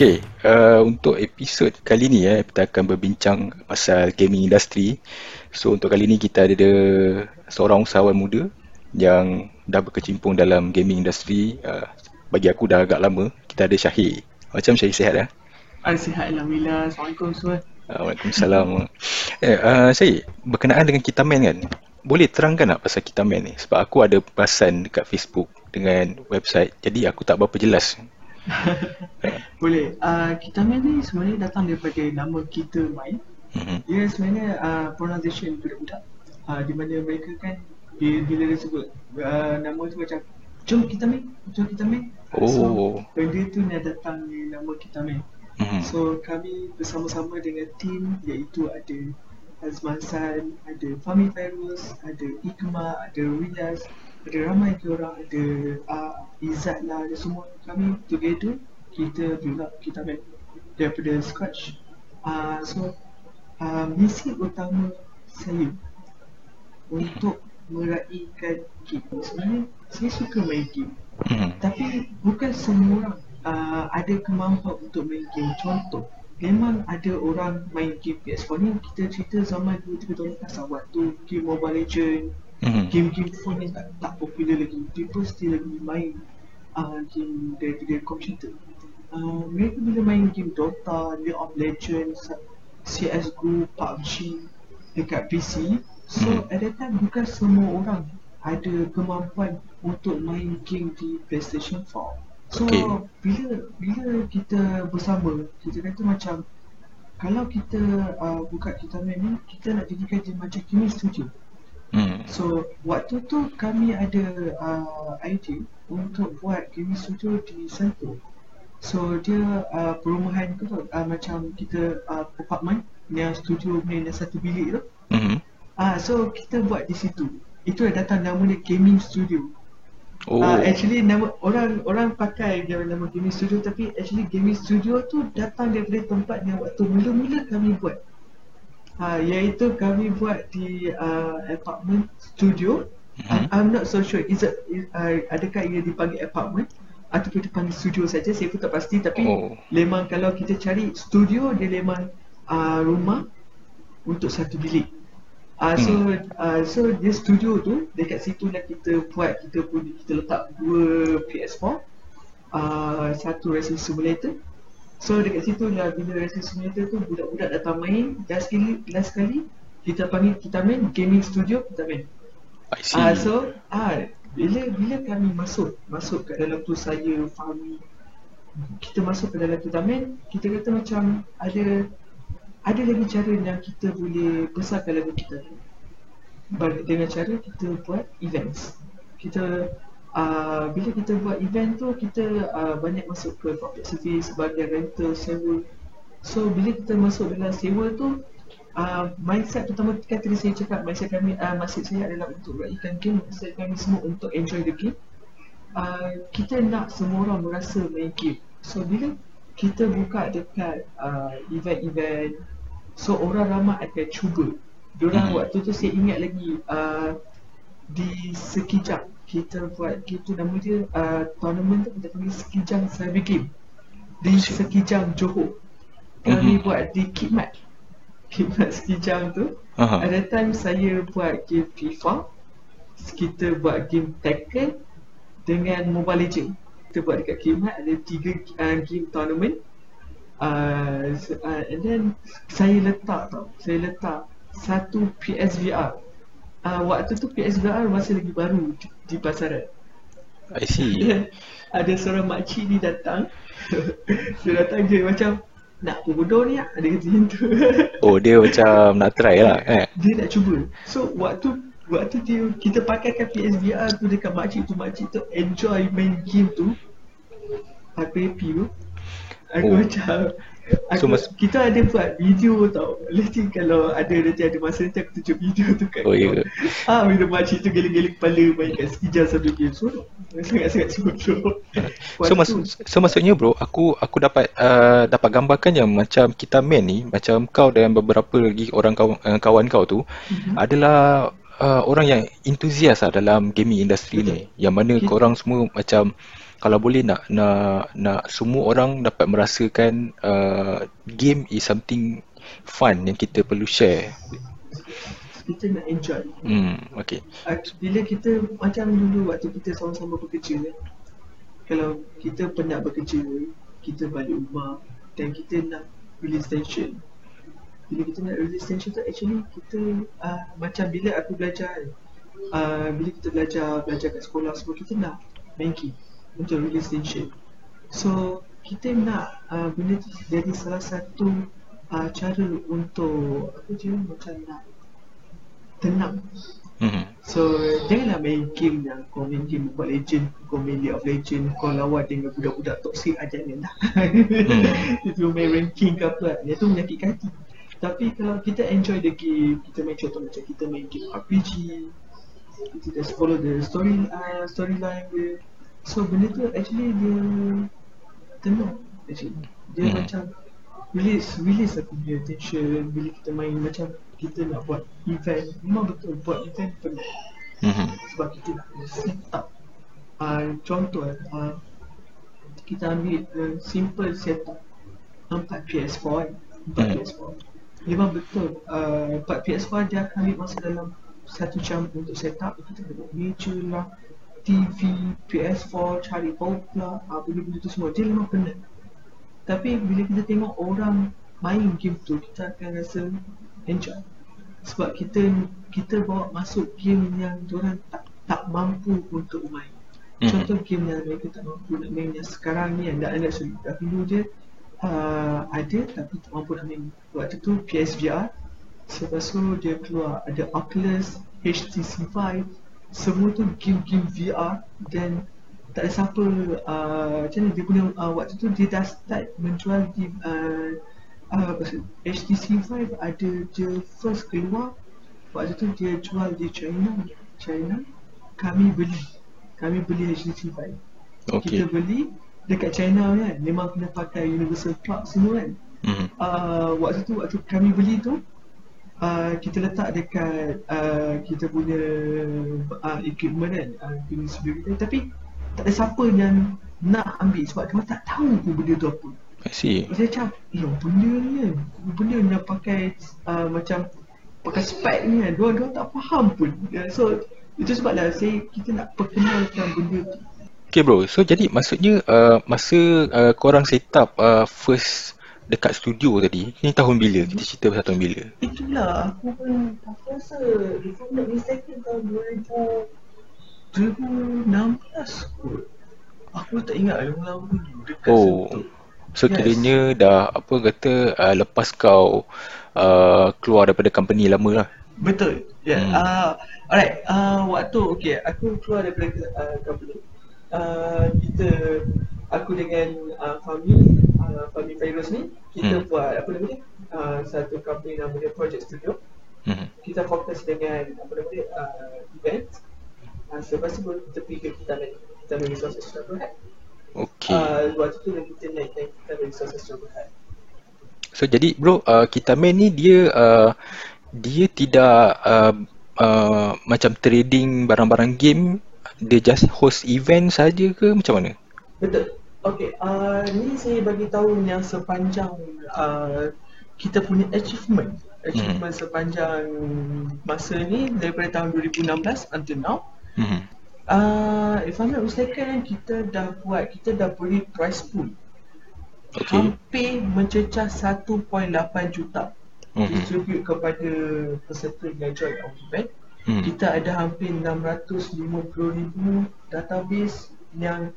Okay, uh, untuk episod kali ni ya, kita akan berbincang pasal gaming industry. So untuk kali ni kita ada seorang usahawan muda yang dah berkecimpung dalam gaming industry. Uh, bagi aku dah agak lama. Kita ada Syahir. Macam Syahir sihat ya? Ah, sihat Alhamdulillah. Assalamualaikum semua. Uh, Waalaikumsalam. eh, uh, Syahir, berkenaan dengan Kitaman kan? Boleh terangkan tak pasal Kitaman ni? Sebab aku ada perasan dekat Facebook dengan website. Jadi aku tak berapa jelas. Boleh. Uh, kita main ni sebenarnya datang daripada nama kita main. Mm-hmm. Dia sebenarnya uh, pronunciation budak-budak. Uh, di mana mereka kan bila, bila dia sebut uh, nama tu macam Jom kita main, jom kita main. Oh. So, benda tu ni datang ni nama kita main. Mm-hmm. So, kami bersama-sama dengan tim iaitu ada Azman San, ada Fami Fairuz, ada Ikma, ada Riaz, ada ramai ke orang ada uh, Izzat lah ada semua. Kami together kita build up kita main daripada scratch. Uh, so uh, misi utama saya untuk meraihkan game sebenarnya saya suka main game. Hmm. tapi bukan semua orang uh, ada kemampuan untuk main game. Contoh Memang ada orang main game PS4 ni Kita cerita zaman 2-3 tahun lepas Waktu game Mobile Legends mm-hmm. game-game phone ni tak, tak popular lagi people still lagi main uh, game daripada komputer uh, mereka bila main game Dota, League of Legends CSGO, PUBG dekat PC so mm-hmm. at that time bukan semua orang ada kemampuan untuk main game di PlayStation 4 So okay. bila bila kita bersama kita kata macam kalau kita uh, buka kita main ni kita nak jadikan dia macam gaming studio. Hmm. So waktu tu kami ada uh, idea untuk buat gaming studio di Sentul. So dia uh, perumahan tu uh, macam kita uh, apartment yang studio yang satu bilik tu. Hmm. Ah uh, so kita buat di situ. Itu yang datang nama dia gaming studio. Oh. Uh, actually nama orang orang pakai dia nama gaming studio tapi actually gaming studio tu datang daripada tempat yang waktu mula-mula kami buat uh, iaitu kami buat di uh, apartment studio. Mm-hmm. I'm not so sure. Is it uh, adakah ia dipanggil apartment ataupun dipanggil studio saja? Saya pun tak pasti. Tapi oh. memang kalau kita cari studio dia memang uh, rumah untuk satu bilik. Uh, so hmm. uh, so dia studio tu dekat situ lah kita buat. Kita pun kita letak dua PS4 uh, satu racing simulator So dekat situ lah bila racing simulator tu budak-budak datang main Last sekali, last sekali kita panggil kita main gaming studio kita main. I see. Uh, So ah uh, bila bila kami masuk masuk kat dalam tu saya Fahmi kita masuk ke dalam kita main kita kata macam ada ada lagi cara yang kita boleh besarkan lagu kita. Dengan cara kita buat events. Kita uh, bila kita buat event tu kita uh, banyak masuk ke public service sebagai rental sewa. So bila kita masuk dalam sewa tu uh, mindset pertama kan tadi saya cakap mindset kami uh, masih saya adalah untuk raihkan game mindset kami semua untuk enjoy the game. Uh, kita nak semua orang merasa main game. So bila kita buka dekat uh, event-event so orang ramai akan cuba. Diorang hmm. waktu tu saya ingat lagi uh, di sekejap kita buat game tu nama dia uh, tournament tu kita panggil Sekijang Cyber Game. Di Sekijang. Johor. Kami mm-hmm. buat di Kidmat Kidmat Sekijang tu. Uh-huh. ada time saya buat game FIFA kita buat game Tekken dengan Mobile Legends. Kita buat dekat Kidmat ada tiga uh, game tournament. Uh, uh, and then saya letak tau. Saya letak satu PSVR uh, waktu tu PSVR masih lagi baru di, pasaran. I see. ada seorang makcik ni datang. dia datang je macam nak bodoh ni ada kata macam tu. oh dia macam nak try lah eh. Dia nak cuba. So waktu waktu dia kita pakaikan PSVR tu dekat makcik tu makcik tu enjoy main game tu. Aku happy tu. Aku oh. macam Aku, so, mas- kita ada buat video tau. Nanti kalau ada nanti ada masa nanti aku tunjuk video tu kan Oh iya. Ah bila makcik tu geling-geling kepala main kat sekejap sambil game. So sangat-sangat sebodoh So, mas- so maksudnya bro aku aku dapat uh, dapat gambarkan yang macam kita main ni Macam kau dan beberapa lagi orang kawan, uh, kawan kau tu mm-hmm. Adalah uh, orang yang entusias lah dalam gaming industry ni. Yang mana kita, korang semua macam kalau boleh nak nak nak semua orang dapat merasakan uh, game is something fun yang kita perlu share kita nak enjoy. Hmm, okay. Bila kita macam dulu waktu kita sama-sama bekerja, kalau kita penat bekerja, kita balik rumah dan kita nak release tension. Bila kita nak release tension tu actually kita uh, macam bila aku belajar uh, bila kita belajar belajar kat sekolah semua kita nak main game untuk tension. So kita nak uh, benda tu jadi salah satu uh, cara untuk apa je macam nak tenang mm-hmm. So janganlah main game yang kau main game Mobile Legend Kau main League of Legend Kau lawan dengan budak-budak toxic aja ni lah mm. Itu main ranking ke apa Yang tu menyakitkan hati Tapi kalau kita enjoy the game Kita main contoh macam kita main game RPG Kita just follow the story uh, storyline dia So benda tu actually dia Tenang actually. Dia mm. macam Release, release aku punya attention Bila kita main. Macam kita nak buat event. Memang betul buat event penat mm-hmm. sebab kita nak set up. Uh, contoh uh, kita ambil uh, simple setup. 4 PS4 4 mm. PS4 memang betul uh, 4 PS4 dia akan ambil masa dalam satu jam untuk setup. Kita kena buat. Meja lah TV, PS4, cari power plug uh, benda-benda tu semua. Dia memang penat. Tapi bila kita tengok orang main game tu kita akan rasa enjoy. Sebab kita kita bawa masuk game yang orang tak tak mampu untuk main. Mm-hmm. contoh game yang mereka tak mampu nak main yang sekarang ni yang dah ada sulit tapi dulu dia uh, ada tapi tak mampu nak main. Waktu tu PSVR selepas tu dia keluar ada Oculus HTC Vive semua tu game-game VR dan tak ada siapa uh, macam ni dia punya uh, waktu tu dia dah start menjual di uh, uh, HTC Vive ada je first keluar waktu tu dia jual di China China kami beli kami beli HTC Vive okay. kita beli dekat China kan memang kena pakai universal clock semua kan mm-hmm. uh, waktu tu waktu kami beli tu uh, kita letak dekat uh, kita punya uh, equipment kan uh, kita tapi tak ada siapa yang nak ambil sebab dia tak tahu pun benda tu apa I see. Dia macam, eh benda ni kan, benda ni nak pakai uh, macam pakai spek ni kan, dua-dua tak faham pun. Yeah, so, itu sebablah saya, kita nak perkenalkan benda tu. Okay bro, so jadi maksudnya uh, masa uh, korang set up uh, first dekat studio tadi, ni tahun bila? Kita cerita pasal tahun bila? Itulah, aku pun aku rasa if I'm not mistaken tahun 2016 kot. Aku tak ingat lama-lama dulu dekat oh. So yes. kiranya dah apa kata uh, lepas kau uh, keluar daripada company lama lah. Betul. Ya. Yeah. Hmm. Uh, alright. Uh, waktu okay aku keluar daripada uh, company. Uh, kita aku dengan uh, Fami, uh, Fami Fairuz ni kita hmm. buat apa namanya? Uh, satu company namanya Project Studio. Hmm. Kita fokus dengan apa namanya? Uh, event. Uh, selepas tu kita pergi ke kita kita ambil resources Travel Okay. Uh, waktu tu kita naik naik kita ada resources Jogohan. So jadi bro, uh, kita main ni dia uh, dia tidak uh, uh, macam trading barang-barang game, dia just host event saja ke macam mana? Betul. Okay, uh, ni saya bagi tahu yang sepanjang uh, kita punya achievement, achievement hmm. sepanjang masa ni daripada tahun 2016 until now. Hmm. Uh, if I'm not mistaken, kita dah buat, kita dah beri price pool okay. Hampir mencecah 1.8 juta mm-hmm. Distribute kepada peserta yang join our event mm. Kita ada hampir 650 ribu database yang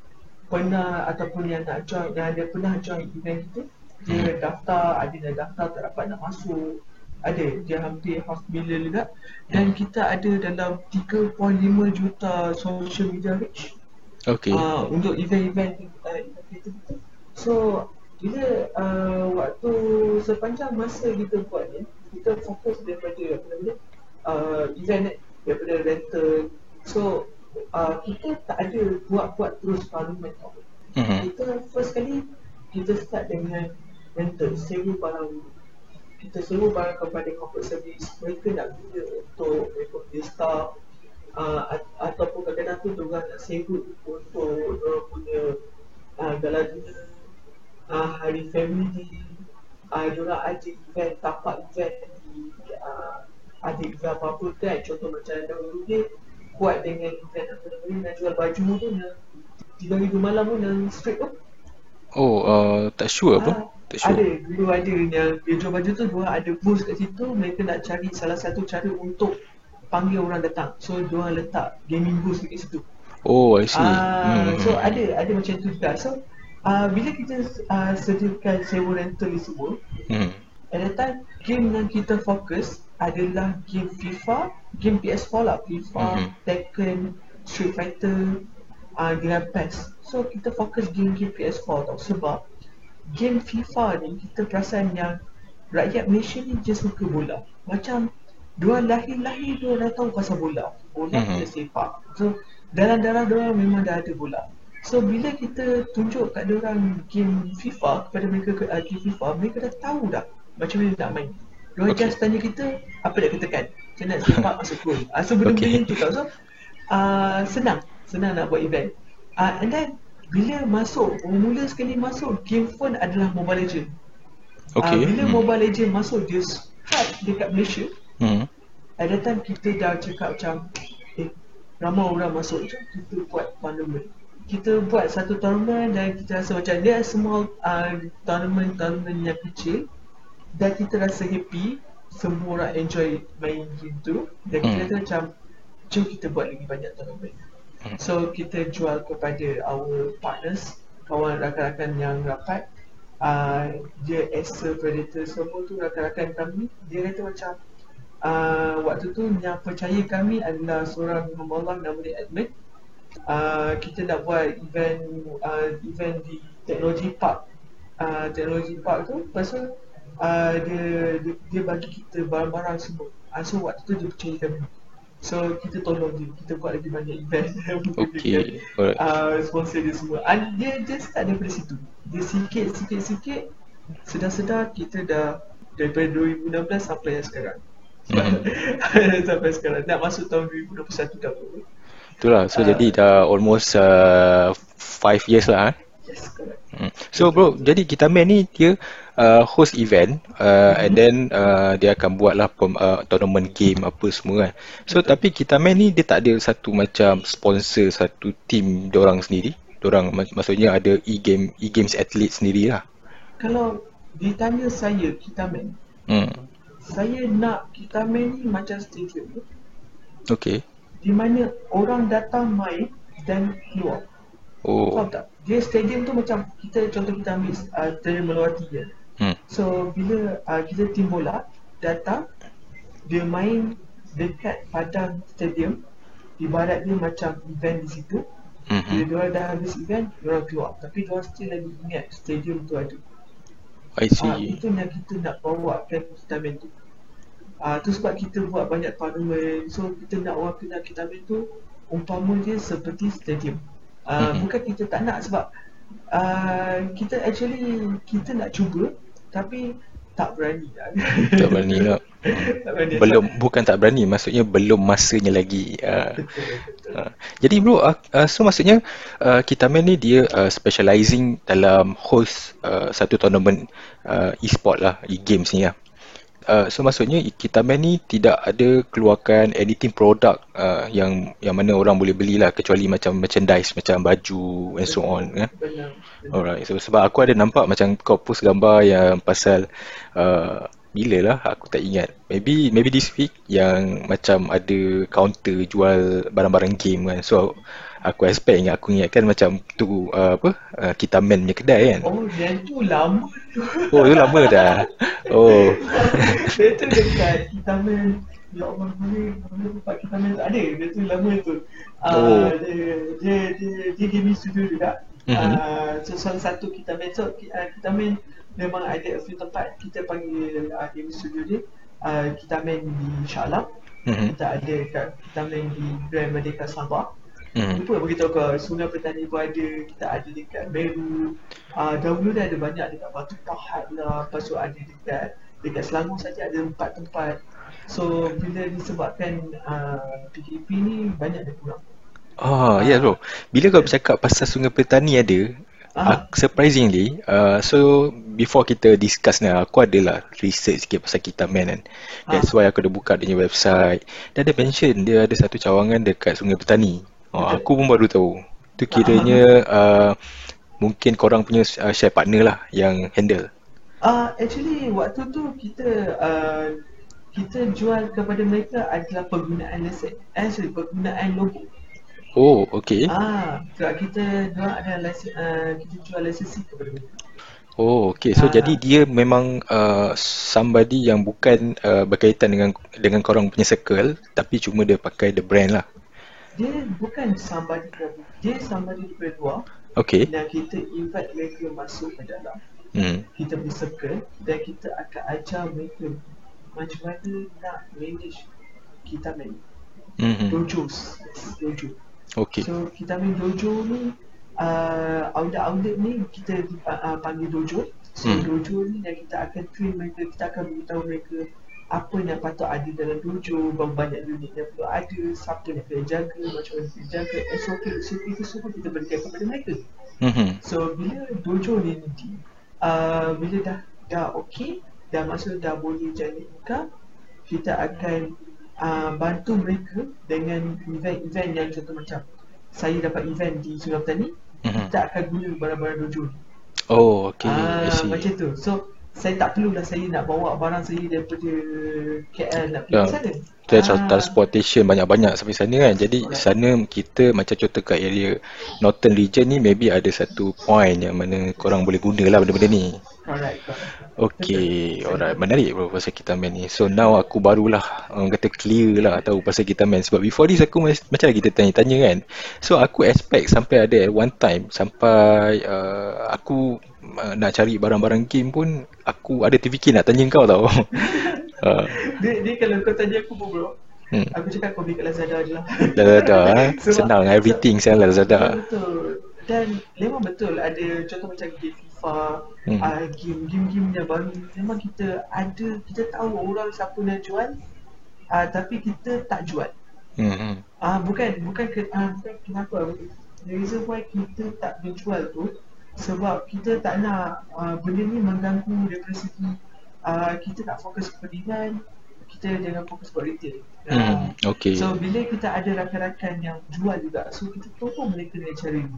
pernah ataupun yang nak join, yang ada pernah join event kita Dia mm. daftar, ada yang daftar tak dapat nak masuk. Ada dia hampir half million juga. Dan kita ada dalam 3.5 juta social media reach okay. uh, untuk event-event uh, kita so bila uh, waktu sepanjang masa kita buat ni kita fokus daripada apa nama uh, event daripada rental. So uh, kita tak ada buat-buat terus parliament mm-hmm. kita first kali kita start dengan rental sewa barang. Kita sewa barang kepada corporate service. Mereka nak guna untuk mereka punya staff. Uh, ataupun kadang-kadang tu diorang nak sibuk untuk diorang punya uh, dinner uh, hari family uh, diorang ada event tapak event di uh, ada event apa-apa kan. Contoh macam dahulu ni kuat dengan event apa nama ni nak jual baju tu nak tiga minggu malam pun yang straight tu oh uh, tak sure apa uh, tak sure. ada dulu ada yang dia jual baju tu dua ada booth kat situ mereka nak cari salah satu cara untuk panggil orang datang so dia letak gaming booth kat situ oh i see uh, hmm. so ada ada macam tu juga so uh, bila kita uh, sediakan sewa rental ni semua hmm. At that time game yang kita fokus adalah game FIFA, game PS4 lah, FIFA, mm-hmm. Tekken, Street Fighter uh, dengan PES. So kita fokus game-game PS4 tau sebab game FIFA ni kita perasan yang rakyat Malaysia ni just suka bola. Macam dua lahir-lahir dia dah tahu pasal bola. Bola mm-hmm. kita sepak. So dalam darah dia memang dah ada bola. So bila kita tunjuk kat dia orang game FIFA kepada mereka ke uh, game FIFA, mereka dah tahu dah macam mana nak main. Dia okay. just tanya kita apa nak kita kan. Macam nak sepak masuk gol. Uh, so benda-benda okay. tu tau. So uh, senang. Senang nak buat event. Uh, and then bila masuk, mula sekali masuk game phone adalah Mobile Legend. Okay. Uh, bila hmm. Mobile Legend masuk dia start dekat Malaysia. Hmm. At that time kita dah cakap macam eh ramai orang masuk je kita buat tournament. Kita buat satu tournament dan kita rasa macam dia semua uh, tournament-tournament yang kecil dan kita rasa happy semua orang enjoy main game tu. Dan kita hmm. kata macam jom kita buat lagi banyak tournament. Hmm. so kita jual kepada our partners kawan rakan-rakan yang rapat. Uh, dia as a predator semua tu rakan-rakan kami. Dia kata macam uh, waktu tu yang percaya kami adalah seorang Allah nama dia Edmund. Uh, kita nak buat event uh, event di teknologi park. Uh, teknologi park tu. Pasal uh, dia, dia dia bagi kita barang-barang semua. Uh, so waktu tu dia percaya kami. So kita tolong dia, kita buat lagi banyak event. Okay Alright. Uh, Sponsor dia semua. And dia, dia start daripada situ. Dia sikit, sikit, sikit. Sedar-sedar kita dah Daripada 2016 sampai sekarang. Mm. Sampai sekarang. Nak masuk tahun 2021 dah pun Itulah, so uh, jadi dah almost 5 uh, years lah eh? Yes, correct. Hmm. So bro, jadi kita main ni dia uh, host event uh, and then uh, dia akan buatlah pem, uh, tournament game apa semua kan. So Betul. tapi kita main ni dia tak ada satu macam sponsor satu team dia orang sendiri. Dia orang mak- maksudnya ada e-game e-games athlete sendirilah. Kalau ditanya saya kita main. Hmm. Saya nak kita main ni macam stadium. Okay. Di mana orang datang main dan keluar. Oh. Faham tak? Dia stadium tu macam kita contoh kita ambil uh, stadium Melawati je. Hmm. So bila uh, kita tim bola datang dia main dekat padang stadium ibarat dia macam event di situ. Mm-hmm. Bila dia dah habis event, dia keluar. Tapi dia still lagi ingat stadium tu ada. I see. Uh, itu yang kita nak bawa kan kita main tu. Ah uh, tu sebab kita buat banyak tournament. So kita nak orang kenal kita main tu umpama dia seperti stadium. Uh, mm-hmm. bukan kita tak nak sebab uh, kita actually kita nak cuba tapi tak berani tak berani lah. Belum bukan tak berani maksudnya belum masanya lagi uh, uh. jadi bro uh, uh, so maksudnya uh, kita main ni dia uh, specializing dalam host uh, satu tournament uh, e-sport lah e-games ni lah Uh, so maksudnya kita main ni tidak ada keluarkan anything produk uh, yang yang mana orang boleh belilah kecuali macam merchandise macam baju and so on kan. Alright. So sebab aku ada nampak macam kau post gambar yang pasal uh, bila lah aku tak ingat. Maybe maybe this week yang macam ada counter jual barang-barang game kan. So aku expect ingat aku ingatkan macam tu uh, apa uh, kita main punya kedai kan? Oh yang tu lama oh tu lama dah. Oh. Dia tu dekat kita main Ya Allah, boleh, boleh tempat kita main tak ada, dia tu lama tu. Uh, oh. dia, dia, dia, dia gaming studio juga. Mm-hmm. uh, So salah satu kita main, so uh, kita main memang ada a few tempat. Kita panggil uh, gaming studio dia. Uh, Kita main di Shah mm-hmm. kita ada kat, kita main di Grand Merdeka Sabah Hmm. Lupa beritahu kau Sungai Petani pun ada Kita ada dekat Meru uh, Dahulu dah ada banyak dekat Batu Pahat lah Lepas tu ada dekat Dekat Selangor saja ada empat tempat So bila disebabkan uh, PKP ni banyak dia kurang. Oh, ya yeah, bro. Bila kau bercakap pasal Sungai Petani ada, uh, surprisingly, uh, so before kita discuss ni, aku adalah research sikit pasal kita man kan. That's uh. why aku dah buka dia website. Dan ada mention dia ada satu cawangan dekat Sungai Petani. Oh, aku pun baru tahu. Tu kiranya uh, mungkin korang punya uh, share partner lah yang handle. Uh, actually waktu tu kita uh, kita jual kepada mereka adalah penggunaan lesen. Eh, sorry, penggunaan logo. Oh, okay. Ah, sebab kita dia ada license uh, kita jual lisensi kepada mereka. Oh, okay. So ah. jadi dia memang uh, somebody yang bukan uh, berkaitan dengan dengan korang punya circle, tapi cuma dia pakai the brand lah. Dia bukan somebody dia somebody di luar. Okay. Dan kita invite mereka masuk ke dalam. Hmm. Kita punya circle dan kita akan ajar mereka macam mana nak manage kita main. Mm-hmm. Dojos. Dojo. Okay. So kita ambil dojo ni uh, outlet-outlet ni kita uh, panggil dojo. So hmm. dojo ni yang kita akan train mereka, kita akan beritahu mereka apa yang patut ada dalam dojo, berapa banyak unit yang perlu ada, siapa yang kena jaga, macam mana kena jaga, SOP, SOP itu semua kita berikan kepada mereka. Mm-hmm. So bila dojo ni nanti, uh, bila dah dah okey, dah masuk dah boleh jadi income, kita akan uh, bantu mereka dengan event-event yang contoh macam saya dapat event di Sungai Petani mm-hmm. kita akan guna barang-barang dojo oh ok uh, macam tu so saya tak perlulah saya nak bawa barang saya daripada KL nak pergi yeah. sana kita ah. transportation banyak-banyak sampai sana kan jadi Correct. sana kita macam contoh kat area northern region ni maybe ada satu point yang mana korang boleh guna lah benda-benda ni Alright, Okay, alright. Menarik bro pasal kita main ni. So now aku barulah orang kata clear lah tahu pasal kita main. Sebab before this aku macam lagi kita tanya-tanya kan. So aku expect sampai ada at one time sampai uh, aku uh, nak cari barang-barang game pun aku ada terfikir nak tanya kau tau. uh. dia, dia kalau kau tanya aku pun bro. Hmm. Aku cakap kau beli kat Lazada je lah. Lazada eh. Senang everything sekarang Lazada. Betul. Dan memang betul ada contoh macam game FIFA, hmm. uh, game-game yang baru memang kita ada kita tahu orang siapa nak jual uh, tapi kita tak jual. Hmm. Uh, bukan bukan ke, uh, bukan kenapa the reason why kita tak menjual tu sebab kita tak nak uh, benda ni mengganggu dari segi uh, kita nak fokus kepentingan kita jangan fokus buat retail. Hmm. Okay. So bila kita ada rakan-rakan yang jual juga so kita tolong mereka dengan cara ni.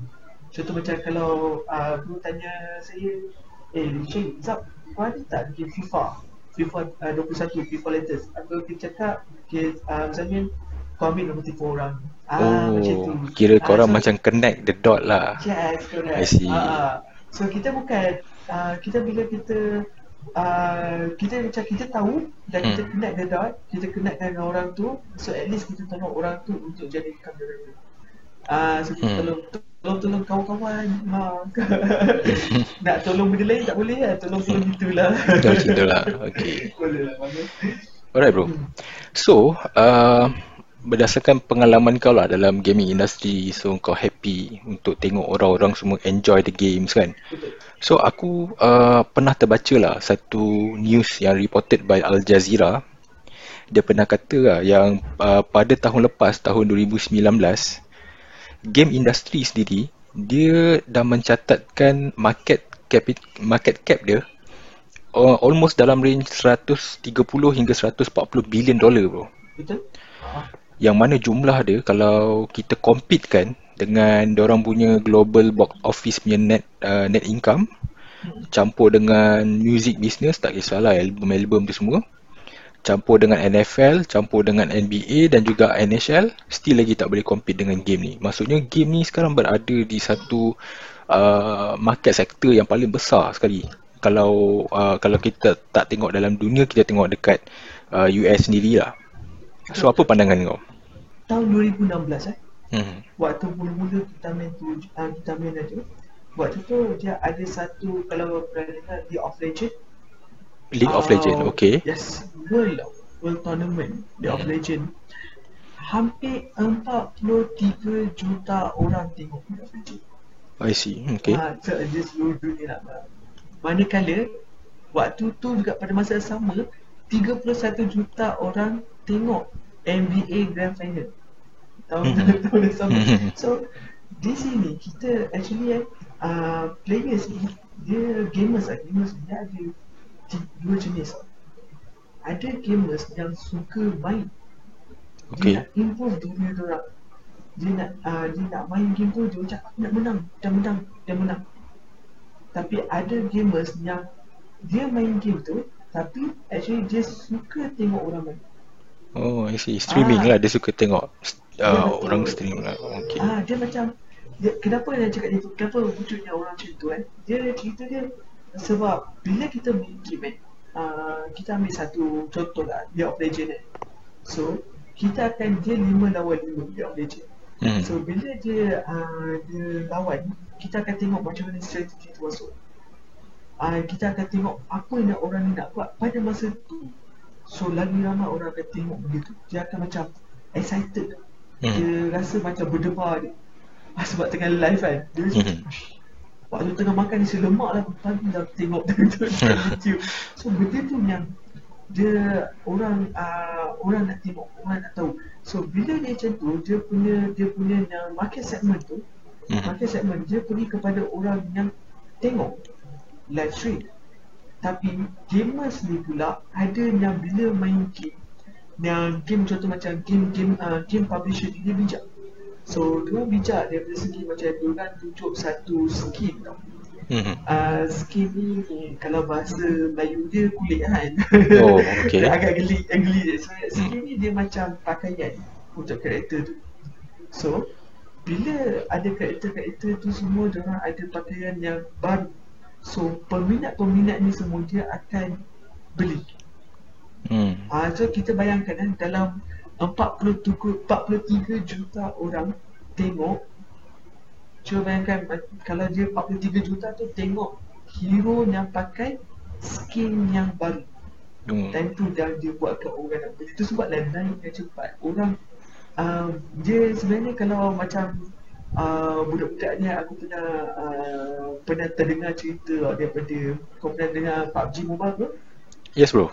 Contoh macam kalau uh, Guru tanya saya Eh Syed, Zab, kau ada tak game FIFA? FIFA uh, 21, FIFA latest Aku akan cakap okay, uh, Misalnya kau ambil nombor telefon orang. Ah, Oh, macam tu. kira kau orang uh, so, macam connect the dot lah. Yes, correct. I see. Uh, So kita bukan uh, Kita bila kita Uh, kita macam kita tahu dan hmm. kita connect the dot kita connect dengan orang tu so at least kita tolong orang tu untuk jadi dari Ah, uh, so kita hmm. tolong tolong tolong kawan-kawan ha. nak tolong benda lain tak boleh lah tolong tolong gitulah tolong gitulah okay. Boleh lah alright bro. Hmm. so uh, berdasarkan pengalaman kau lah dalam gaming industry so kau happy untuk tengok orang-orang semua enjoy the games kan so aku uh, pernah terbaca lah satu news yang reported by Al Jazeera dia pernah kata lah yang uh, pada tahun lepas tahun 2019 game industry sendiri dia dah mencatatkan market cap market cap dia uh, almost dalam range 130 hingga 140 billion dollar bro. Betul? Yang mana jumlah dia kalau kita compete kan dengan orang punya global box office punya net uh, net income campur dengan music business tak kisahlah album-album tu semua campur dengan NFL, campur dengan NBA dan juga NHL, still lagi tak boleh compete dengan game ni. Maksudnya game ni sekarang berada di satu uh, market sector yang paling besar sekali. Kalau uh, kalau kita tak tengok dalam dunia, kita tengok dekat uh, US sendiri lah. So apa pandangan kau? Tahun 2016 eh. Hmm. Waktu mula-mula kita main tu, uh, kita main aja. Waktu tu dia ada satu kalau pernah dengar The Off Legend. League of Legend, uh, okay. Yes, World World Tournament League of hmm. Legend. Hampir 43 juta orang tengok League of Legend. I see, okay. Ha, so, dia seluruh dunia nak Manakala, waktu tu juga pada masa yang sama, 31 juta orang tengok NBA Grand Final tahun hmm. tahun sama. Hmm. So di sini kita actually eh, uh, players ni dia gamers lah gamers dia ada dua jenis ada gamers yang suka main okay. dia nak improve dunia dia orang dia nak uh, dia nak main game tu dia macam nak menang dan menang dan menang tapi ada gamers yang dia main game tu tapi actually dia suka tengok orang main oh I see. Streaming ah, lah. Dia suka tengok uh, orang stream lah. Okay. ah dia macam dia, kenapa dia cakap itu kenapa wujudnya orang macam tu kan dia cerita dia sebab bila kita main game kan uh, kita ambil satu contoh lah League of Legends kan so kita akan dia lima lawan lima League of Legends. Hmm. so bila dia uh, dia lawan kita akan tengok macam mana strategi tu masuk. Uh, kita akan tengok apa yang orang ni nak buat pada masa tu so lagi ramai orang akan tengok begitu dia akan macam excited. Hmm. dia rasa macam berdebar dia. Ah, sebab tengah live kan. Dia hmm. waktu tengah makan dia lemak lah pagi dah tengok YouTube. So benda tu yang dia orang uh, orang nak tengok orang nak tahu. So bila dia macam tu dia punya dia punya yang market segment tu hmm. market segment dia pergi kepada orang yang tengok live stream tapi gamers ni pula ada yang bila main game yang game contoh macam game game uh, game publisher dia bijak So dia bijak dari segi macam dia kan tunjuk satu skin tau. Mm-hmm. Uh, skin ni kalau bahasa Melayu dia kulit kan. Oh, okay. agak geli, geli je. So, skin ni dia macam pakaian untuk karakter tu. So, bila ada karakter-karakter tu semua orang ada pakaian yang baru. So, peminat-peminat ni semua dia akan beli. Hmm. Uh, so, kita bayangkan kan dalam 43, 43 juta orang tengok Cuba bayangkan kalau dia 43 juta tu tengok hero yang pakai skin yang baru hmm. Dan tu dia, dia buat ke orang nak beli Tu sebab lah cepat Orang uh, dia sebenarnya kalau macam uh, budak-budak ni aku pernah uh, pernah terdengar cerita daripada kau pernah dengar PUBG Mobile bro? Yes bro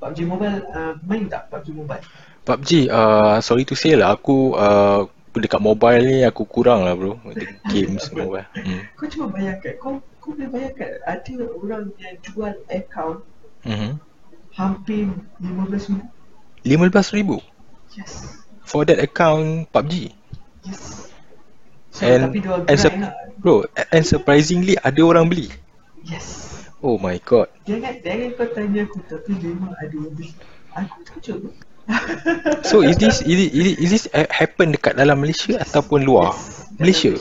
PUBG Mobile uh, main tak PUBG Mobile? PUBG, uh, sorry to say lah, aku uh, dekat mobile ni aku kurang lah bro Games mobile hmm. Kau cuba bayangkan, kau, kau boleh bayangkan ada orang yang jual account mm-hmm. Hampir RM15,000? RM15,000? Yes For that account PUBG? Yes So, and, tapi dia and, su- lah. Bro, and surprisingly ada orang beli? Yes Oh my god Jangan, jangan kau tanya aku tapi memang ada orang beli Aku tak cuba so is this is this, is this happen dekat dalam Malaysia ataupun luar? Yes, Malaysia.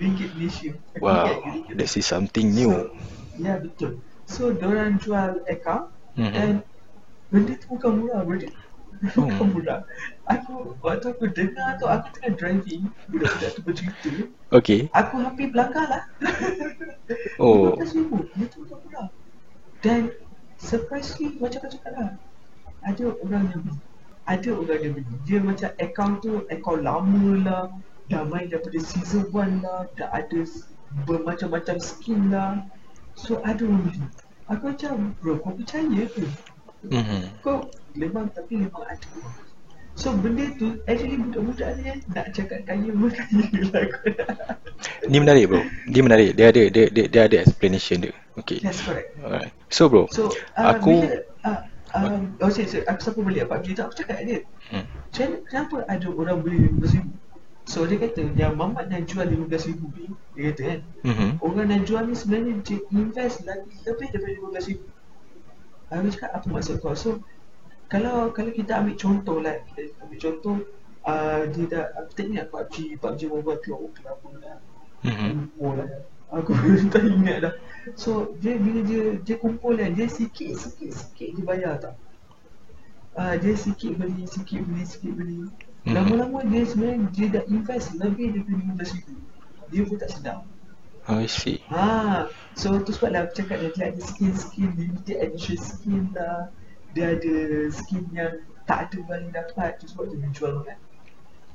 Ringgit Malaysia. Wow, that is something new. So, ya betul. So orang jual account mm-hmm. and benda tu bukan murah benda. Oh. bukan murah. Aku waktu aku dengar tu aku tengah driving budak-budak tu bercerita. Okay. Aku hampir belakang lah. oh. RM15,000. Benda tu bukan murah. Dan surprisingly macam kau cakap lah. Ada orang yang ada orang yang beli dia macam account tu account lama lah dah main daripada season 1 lah dah ada bermacam-macam skin lah so ada orang beli aku macam bro kau percaya ke mm-hmm. kau memang tapi memang ada So benda tu actually budak-budak ni nak cakap kaya pun kaya lah Ni menarik bro. Ni menarik. Dia ada dia dia, dia ada explanation dia. Okay. That's correct. Alright. So bro, so, uh, aku bila, uh, um, oh saya, aku siapa beli apa kita aku cakap dia hmm. kenapa ada orang beli RM15,000 so dia kata yang mamat yang jual RM15,000 ni dia kata kan mm-hmm. orang yang jual ni sebenarnya dia invest lagi lebih daripada RM15,000 aku cakap apa maksud kau so kalau kalau kita ambil contoh lah kita ambil contoh uh, dia dah aku tak ingat PUBG PUBG Mobile keluar kenapa lah mm-hmm. oh, lah aku tak ingat dah So dia bila dia dia kumpul kan dia sikit sikit sikit dia bayar tak. Ah uh, dia sikit beli sikit beli sikit beli. Hmm. Lama-lama dia sebenarnya dia dah invest lebih daripada RM15,000. Dia pun tak sedar. Oh, I see. Ha, so tu sebab lah aku cakap dia, dia ada skin-skin limited edition skin lah. Dia ada skin yang tak ada orang yang dapat. Tu sebab dia menjual kan.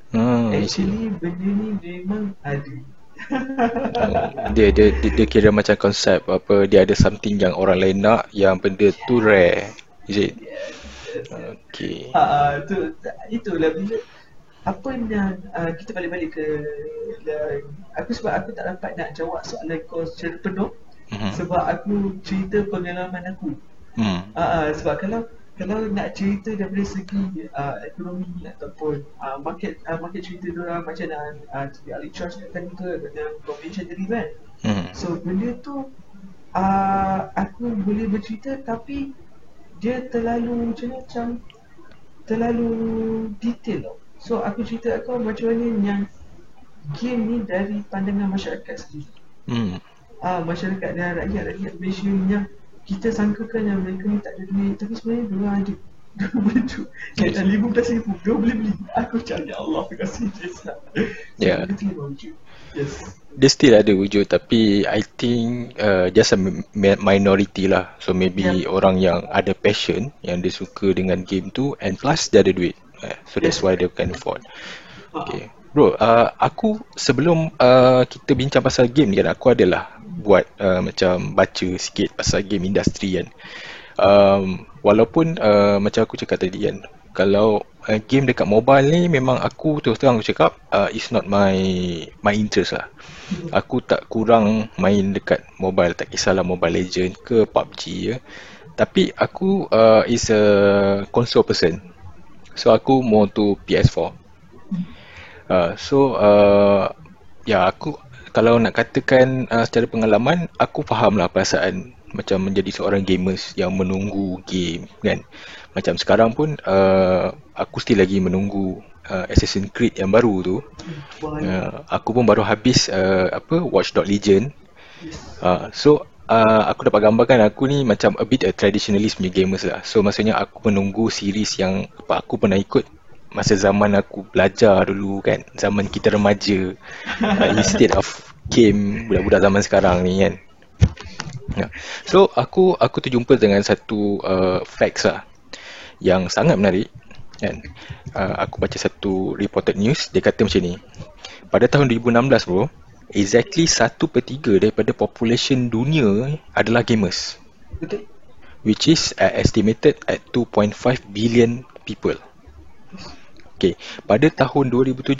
Hmm, Actually benda ni memang ada dia, dia dia dia kira macam konsep apa dia ada something yang orang lain nak yang benda tu rare is it Okay. Ha, uh, tu, itulah bila apa yang uh, kita balik-balik ke like, aku sebab aku tak dapat nak jawab soalan kau secara penuh mm-hmm. sebab aku cerita pengalaman aku. Mm. Uh, uh, sebab kalau kalau nak cerita daripada segi uh, ekonomi ataupun uh, market uh, market cerita dia orang macam nak uh, Ali Charles katakan ke dengan convention tadi kan. Mm. So benda tu uh, aku boleh bercerita tapi dia terlalu macam macam terlalu detail tau. So aku cerita aku macam mana yang game ni dari pandangan masyarakat sendiri. Hmm. Ah masyarakat dan rakyat-rakyat Malaysia yang kita sangkakan yang mereka ni tak ada duit tapi sebenarnya dia ada. Dia boleh tu. Belas ribu. Dia boleh beli. Aku cakap ya Allah terima kasih Jesa. Ya. Yes. Dia still ada wujud tapi I think uh, just a minority lah. So maybe yeah. orang yang ada passion yang dia suka dengan game tu and plus dia ada duit. Eh, so that's why they can afford. Okay. Bro, uh, aku sebelum uh, kita bincang pasal game ni kan, aku adalah buat uh, macam baca sikit pasal game industri kan. Um, walaupun uh, macam aku cakap tadi kan, kalau uh, game dekat mobile ni memang aku terus terang aku cakap uh, it's not my my interest lah. Aku tak kurang main dekat mobile, tak kisahlah Mobile Legend ke PUBG ya. Tapi aku uh, is a console person. So aku more to PS4. Uh, so uh, ya yeah, aku kalau nak katakan uh, secara pengalaman aku faham lah perasaan macam menjadi seorang gamers yang menunggu game kan. Macam sekarang pun uh, aku still lagi menunggu uh, Assassin's Creed yang baru tu. Uh, aku pun baru habis uh, apa Watch Dogs Legion. Uh, so uh, aku dapat gambarkan aku ni macam a bit a traditionalist punya gamers lah. So maksudnya aku menunggu series yang apa aku pernah ikut masa zaman aku belajar dulu kan. Zaman kita remaja uh, instead of game budak-budak zaman sekarang ni kan. Yeah. So aku aku terjumpa dengan satu uh, facts lah yang sangat menarik kan. Uh, aku baca satu reported news dia kata macam ni. Pada tahun 2016 bro, exactly satu per tiga daripada population dunia adalah gamers. Betul. Which is uh, estimated at 2.5 billion people. Okay, pada tahun 2017,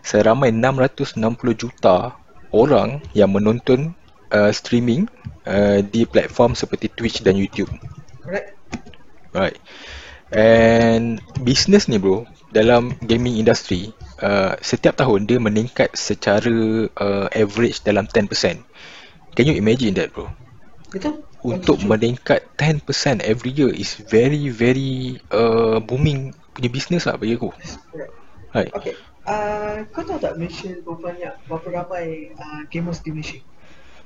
seramai 660 juta orang yang menonton uh, streaming uh, di platform seperti Twitch dan YouTube. Right. Right. And business ni bro, dalam gaming industry, uh, setiap tahun dia meningkat secara uh, average dalam 10%. Can you imagine that bro? Betul. Untuk Betul. meningkat 10% every year is very very uh, booming punya business lah bagi aku. Right. Okay. Uh, kau tahu tak Malaysia berapa banyak, berapa ramai uh, gamers di Malaysia?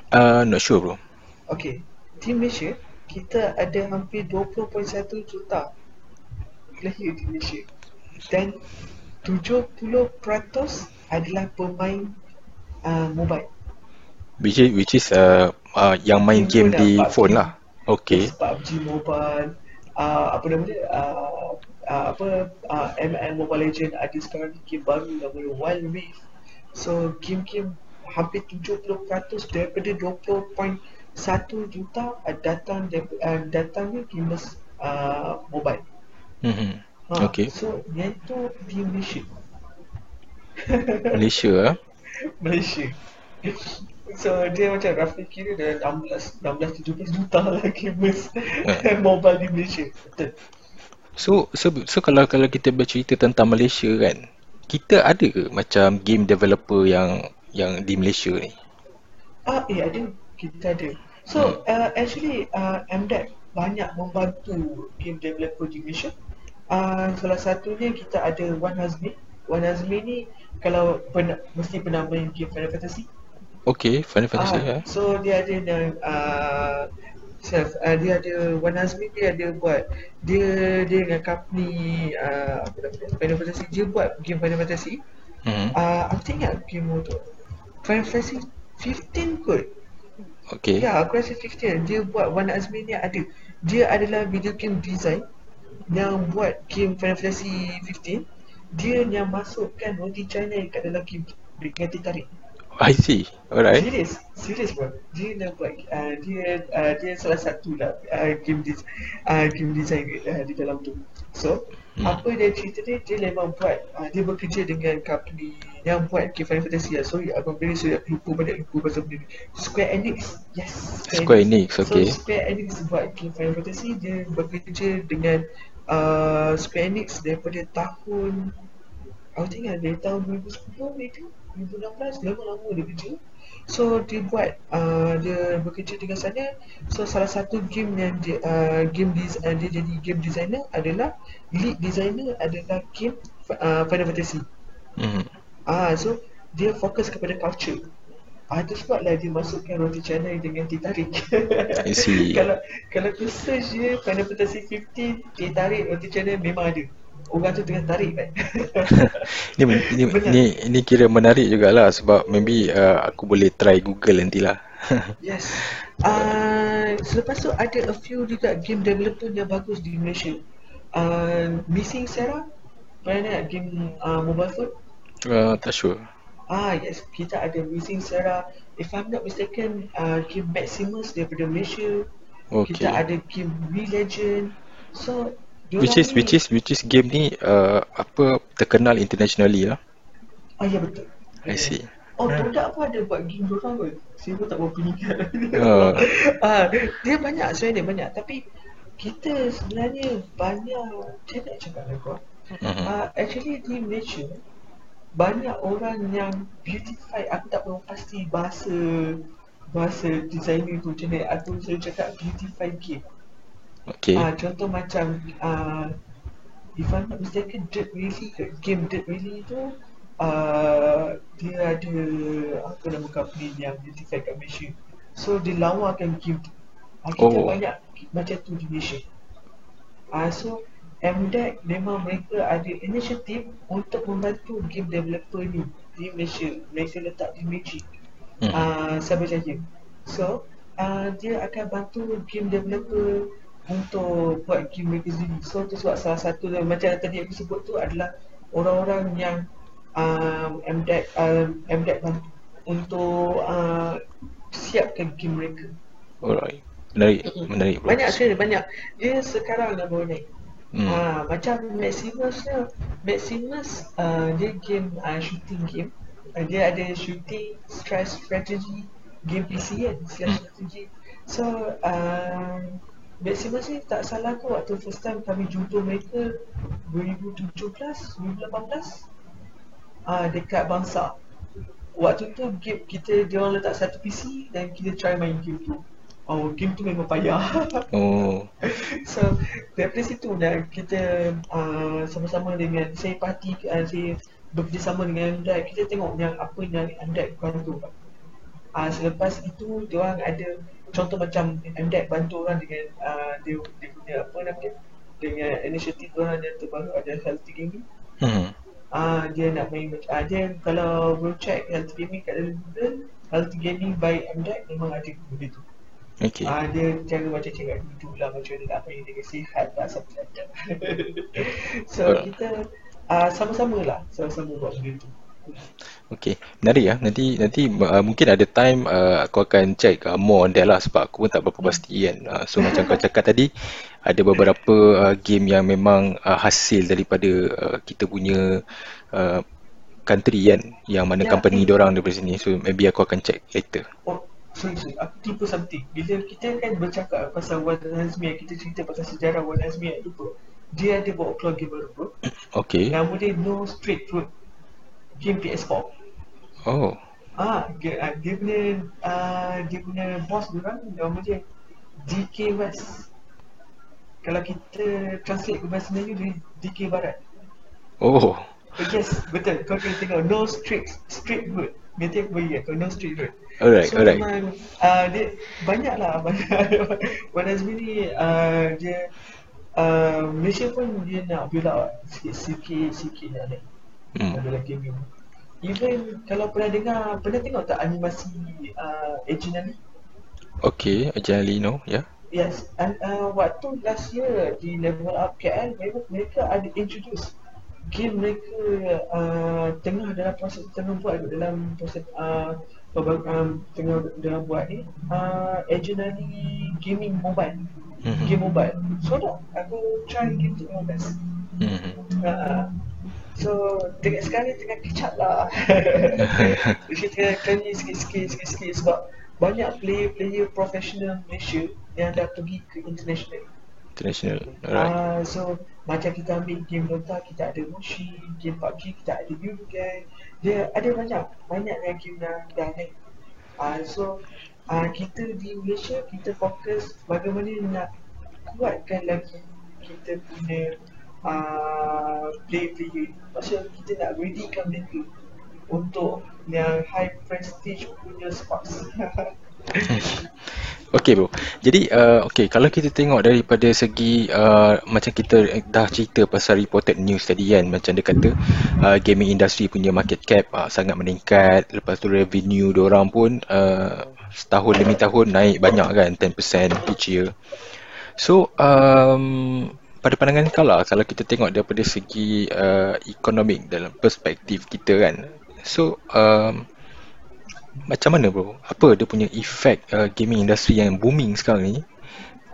Uh, not sure bro. Okay. Di Malaysia, kita ada hampir 20.1 juta lahir di Malaysia. Dan 70% adalah pemain uh, mobile. Which is, which is uh, uh, yang main game, game di phone lah. Okay. Yes, PUBG mobile. Uh, apa nama dia? Uh, uh, apa uh, ML Mobile Legend ada sekarang ni game baru nama Wild Rift. So game-game hampir 70% daripada 20.1 juta uh, datang uh, datangnya gamers uh, mobile. Mm-hmm. Ha, okay. So, yang tu di Malaysia. Malaysia ah? Malaysia. So, dia macam roughly kira dah 16, 16 17 juta lah gamers uh. mobile di Malaysia. Betul. So, so, so kalau kalau kita bercerita tentang Malaysia kan, kita ada ke macam game developer yang yang di Malaysia ni? Ah, eh ada. Kita ada. So, hmm. uh, actually uh, MDEC banyak membantu game developer di Malaysia uh, salah satunya kita ada Wan Hazmi. Wan Hazmi ni kalau pernah mesti pernah main game Final Fantasy. Okay, Final Fantasy uh, ya. So dia ada uh, self uh, dia ada Wan Hazmi dia ada buat dia dia dengan company uh, apa nama Final Fantasy dia buat game Final Fantasy. Hmm. Uh, aku tak ingat game tu. Final Fantasy 15 kot. Okay. Ya, aku rasa 15. Dia buat Wan Azmi ni ada. Dia adalah video game design yang buat game Final Fantasy 15 dia yang masukkan roti China kat dalam game dengan tarik I see. Alright. Serius. serius bro. Dia nak buat uh, dia uh, dia salah satu lah uh, game des- uh, game design uh, di dalam tu. So hmm. apa dia cerita dia? Dia memang buat uh, dia bekerja dengan company yang buat game Final Fantasy lah. Sorry abang beri saya lupa banyak lupa pasal benda ni. Square Enix. Yes Square, Square Enix, Enix okay. So Square Enix buat game Final Fantasy. Dia bekerja dengan uh, Square Enix daripada tahun aku ingat dari tahun 2010 maybe 2016 lama-lama dia kerja So dia buat uh, dia bekerja dengan sana. So salah satu game yang dia uh, game des- uh, dia jadi game designer adalah lead designer adalah game uh, Final Fantasy. Hmm. Ah so dia fokus kepada culture. Ah itu sebablah dia masukkan roti canai dengan teh tarik. kalau kalau tu search je Final Fantasy 15 teh tarik roti canai memang ada orang tu tengah tarik kan ni, ni, ni, ni kira menarik jugalah sebab maybe uh, aku boleh try google nantilah yes uh, selepas tu ada a few juga game developer yang bagus di Malaysia uh, Missing Sarah pernah nak game uh, mobile phone? Uh, tak sure Ah yes, kita ada Missing Sarah. If I'm not mistaken, uh, game Maximus daripada Malaysia. Okay. Kita ada game We Legend. So which is which is which is game ni uh, apa terkenal internationally lah. Ah ya betul. I see. Oh, uh. Dodak apa ada buat game dorang pun. Saya pun tak berapa ingat. Uh. ah, dia banyak sebenarnya banyak tapi kita sebenarnya banyak saya nak cakap lah kau. Uh-huh. Uh, actually di Malaysia banyak orang yang beautify aku tak perlu pasti bahasa bahasa designer tu macam ni aku selalu cakap beautify game Okay. Uh, contoh macam uh, if I'm not mistaken, Dirt Really, game Dirt Really tu uh, dia ada apa nama company yang beautify kat Malaysia. So dia lawakan game tu. Uh, kita oh. banyak macam tu di Malaysia. Uh, so MDEC memang mereka ada inisiatif untuk membantu game developer ni di Malaysia. Malaysia letak di Magic. Hmm. Uh, Sabah. So, uh, dia akan bantu game developer untuk buat game magazine. So tu sebab salah satu macam yang tadi aku sebut tu adalah orang-orang yang um, MDEC um, MDEC bantu untuk uh, siapkan game mereka. Alright. Menarik. Menarik banyak sekali banyak. Dia sekarang dah baru naik. Hmm. uh, macam Maximus ni Maximus uh, dia game uh, shooting game. Uh, dia ada shooting stress strategy game PC kan hmm. strategy. So uh, Maximum sih tak salah ke waktu first time kami jumpa mereka 2017, 2018 ah dekat bangsa. Waktu tu game kita dia orang letak satu PC dan kita try main game tu. Oh, game tu memang payah. Oh. so, dari situ dah kita uh, sama-sama dengan saya parti uh, saya bekerjasama dengan Android kita tengok yang apa yang Android bantu. Ah uh, selepas itu dia orang ada contoh macam MDEC bantu orang dengan uh, dia, dia punya apa nama dia dengan inisiatif orang yang terbaru ada healthy gaming hmm. uh, dia nak main uh, dia kalau go check healthy gaming kat dalam Google healthy gaming by MDEC memang ada benda tu Okay. Uh, dia jangan macam cakap duduk lah macam dia nak main dengan sihat lah sampai So uh. kita uh, sama-sama lah sama-sama buat benda tu Okay, menarik ya. Nanti nanti uh, mungkin ada time uh, aku akan check uh, more on that lah sebab aku pun tak berapa pasti kan. Uh, so macam kau cakap tadi ada beberapa uh, game yang memang uh, hasil daripada uh, kita punya uh, country kan yang mana yeah, company okay. orang daripada sini. So maybe aku akan check later. Oh, sorry, sorry. Aku tipu something. Bila kita kan bercakap pasal Wan Azmi, kita cerita pasal sejarah Wan Azmi, lupa. Dia ada bawa keluar game baru. Okay. Nama dia No Street Food. Game PS4. Oh. Ah, dia, uh, dia punya uh, dia punya boss dia orang nama dia DK West. Kalau kita translate ke bahasa Melayu dia DK Barat. Oh. Yes, betul. Kau kena tengok No Street Street Road. Dia tengok boleh ya, No Street Road. Alright, so, alright. Memang, uh, dia banyak lah banyak. Wan Azmi ni uh, dia uh, Malaysia pun dia nak build up sikit-sikit sikit nak naik. Hmm. Dalam game ni. Even kalau pernah dengar, pernah tengok tak animasi uh, Agent Ali? Okay, Agent Ali no, ya. Yeah. Yes, and uh, waktu last year di level up KL, mereka, mereka ada introduce game mereka uh, tengah dalam proses tengah buat dalam proses uh, um, tengah dah buat ni uh, Adrenaline Gaming Mobile mm-hmm. Game mobile So dah aku try game tu dengan best mm-hmm. uh, So dekat sekarang ni tengah kecap lah. Kita tengah kerja sikit-sikit sikit-sikit sebab banyak player-player profesional Malaysia yang dah pergi ke international. International alright. Uh, so macam kita ambil game Dota kita ada Mushi game PUBG kita ada Yugen dia ada banyak banyak yang game yang dah naik uh, so uh, kita di Malaysia kita fokus bagaimana nak kuatkan lagi kita punya uh, play-player maksudnya kita nak readykan mereka untuk yang high prestige punya sports. Okay bro. Jadi uh, okay, kalau kita tengok daripada segi uh, Macam kita dah cerita pasal reported news tadi kan Macam dia kata uh, Gaming industry punya market cap uh, sangat meningkat. Lepas tu revenue orang pun uh, Setahun demi tahun naik banyak kan 10% each year. So um, pada pandangan kau lah Kalau kita tengok daripada segi uh, Economic dalam perspektif kita kan So um, macam mana bro? Apa dia punya efek uh, gaming industry yang booming sekarang ni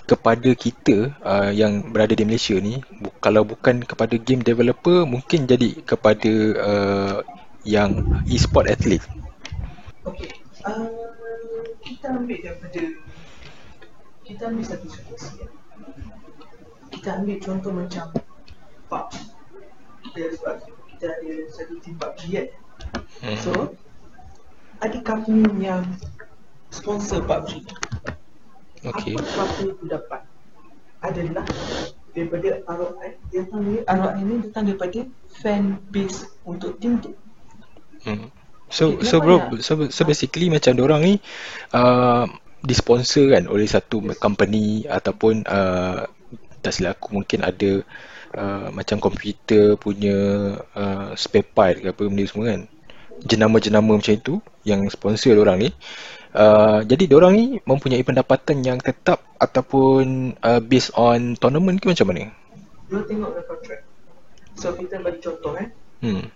kepada kita uh, yang berada di Malaysia ni bu- kalau bukan kepada game developer mungkin jadi kepada uh, yang e-sport athlete. Okay. Uh, kita ambil daripada kita ambil satu situasi ya. Kita ambil contoh macam PUBG. Kita, kita ada satu tim PUBG kan. Hmm. So, ada company yang sponsor PUBG. Okay. Apa company itu dapat adalah daripada ROI yang tahu ROI ini datang daripada fan base untuk tim tu. Hmm. So okay, so bro so, so basically ha. macam orang ni uh, disponsor kan oleh satu yes. company ataupun uh, tak silap aku mungkin ada uh, macam komputer punya uh, spare part ke apa benda semua kan. Jenama-jenama macam itu yang sponsor orang ni. Uh, jadi orang ni mempunyai pendapatan yang tetap ataupun uh, based on tournament ke macam mana? Dia tengok the contract so kita bagi contoh eh. Hmm.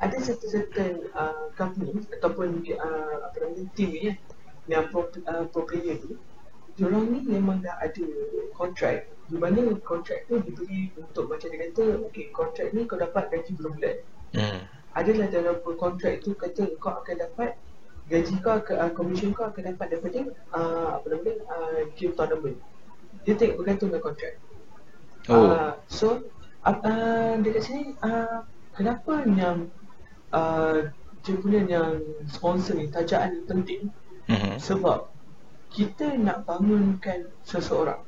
ada certain-certain uh, company ataupun uh, apa namanya team ni eh, yang pro, uh, pro player tu diorang ni memang dah ada kontrak di mana kontrak tu diberi untuk macam dia kata okay kontrak ni kau dapat gaji belum bulan hmm. Adalah dalam kontrak itu kata kau akan dapat gaji kau ke uh, commission kau akan dapat daripada uh, apa nama uh, game tournament. Dia tak bergantung dengan kontrak oh. uh, so uh, dekat sini uh, kenapa yang uh, dia punya yang sponsor ni tajaan ni penting? Mm-hmm. sebab kita nak bangunkan seseorang.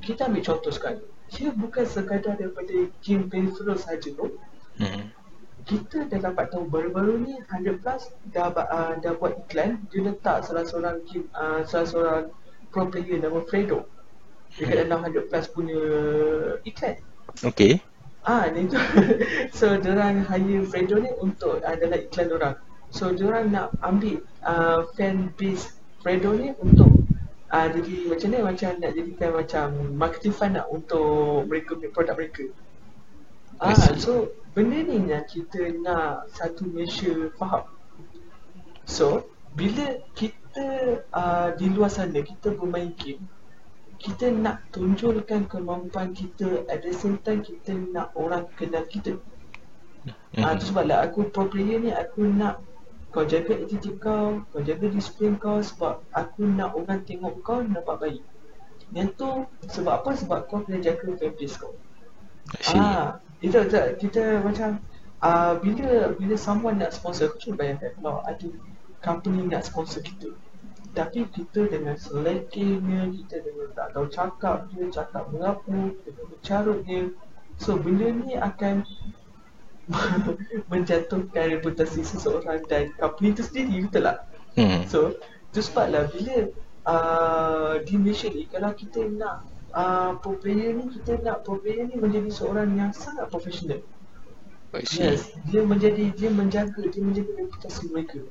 Kita ambil contoh sekarang dia bukan sekadar daripada game peripheral saja tu mm-hmm kita dah dapat tahu baru-baru ni 100 plus dah uh, dah buat iklan. Dia letak salah seorang uh, salah seorang pro player nama Fredo. Dekat dalam 100 plus punya iklan. Okay Ah, ni tu. so, orang hire Fredo ni untuk uh, dalam iklan orang. So, orang nak ambil uh, fan base Fredo ni untuk uh, jadi macam ni, macam nak jadikan macam marketing fund nak untuk mereka punya produk mereka. Ah, so benda ni yang kita nak satu Malaysia faham. So, bila kita uh, di luar sana kita bermain game, kita nak tunjulkan kemampuan kita at the same time kita nak orang kenal kita. Mm-hmm. Uh, tu sebablah aku pro player ni aku nak kau jaga attitude kau, kau jaga disiplin kau sebab aku nak orang tengok kau nampak baik. Yang tu sebab apa? Sebab kau kena jaga fanbase kau. Ah, itu tak kita macam uh, bila bila someone nak sponsor aku cuba bayangkan kalau ada company nak sponsor kita tapi kita dengan selekehnya kita dengan tak tahu cakap dia cakap mengapu dengan bercarut dia so benda ni akan menjatuhkan reputasi seseorang dan company tu sendiri betul tak? Hmm. So, tu sebablah bila uh, di Malaysia ni kalau kita nak uh, pro player ni kita nak pro player ni menjadi seorang yang sangat profesional. Yes, dia menjadi dia menjaga dia menjaga reputasi mereka.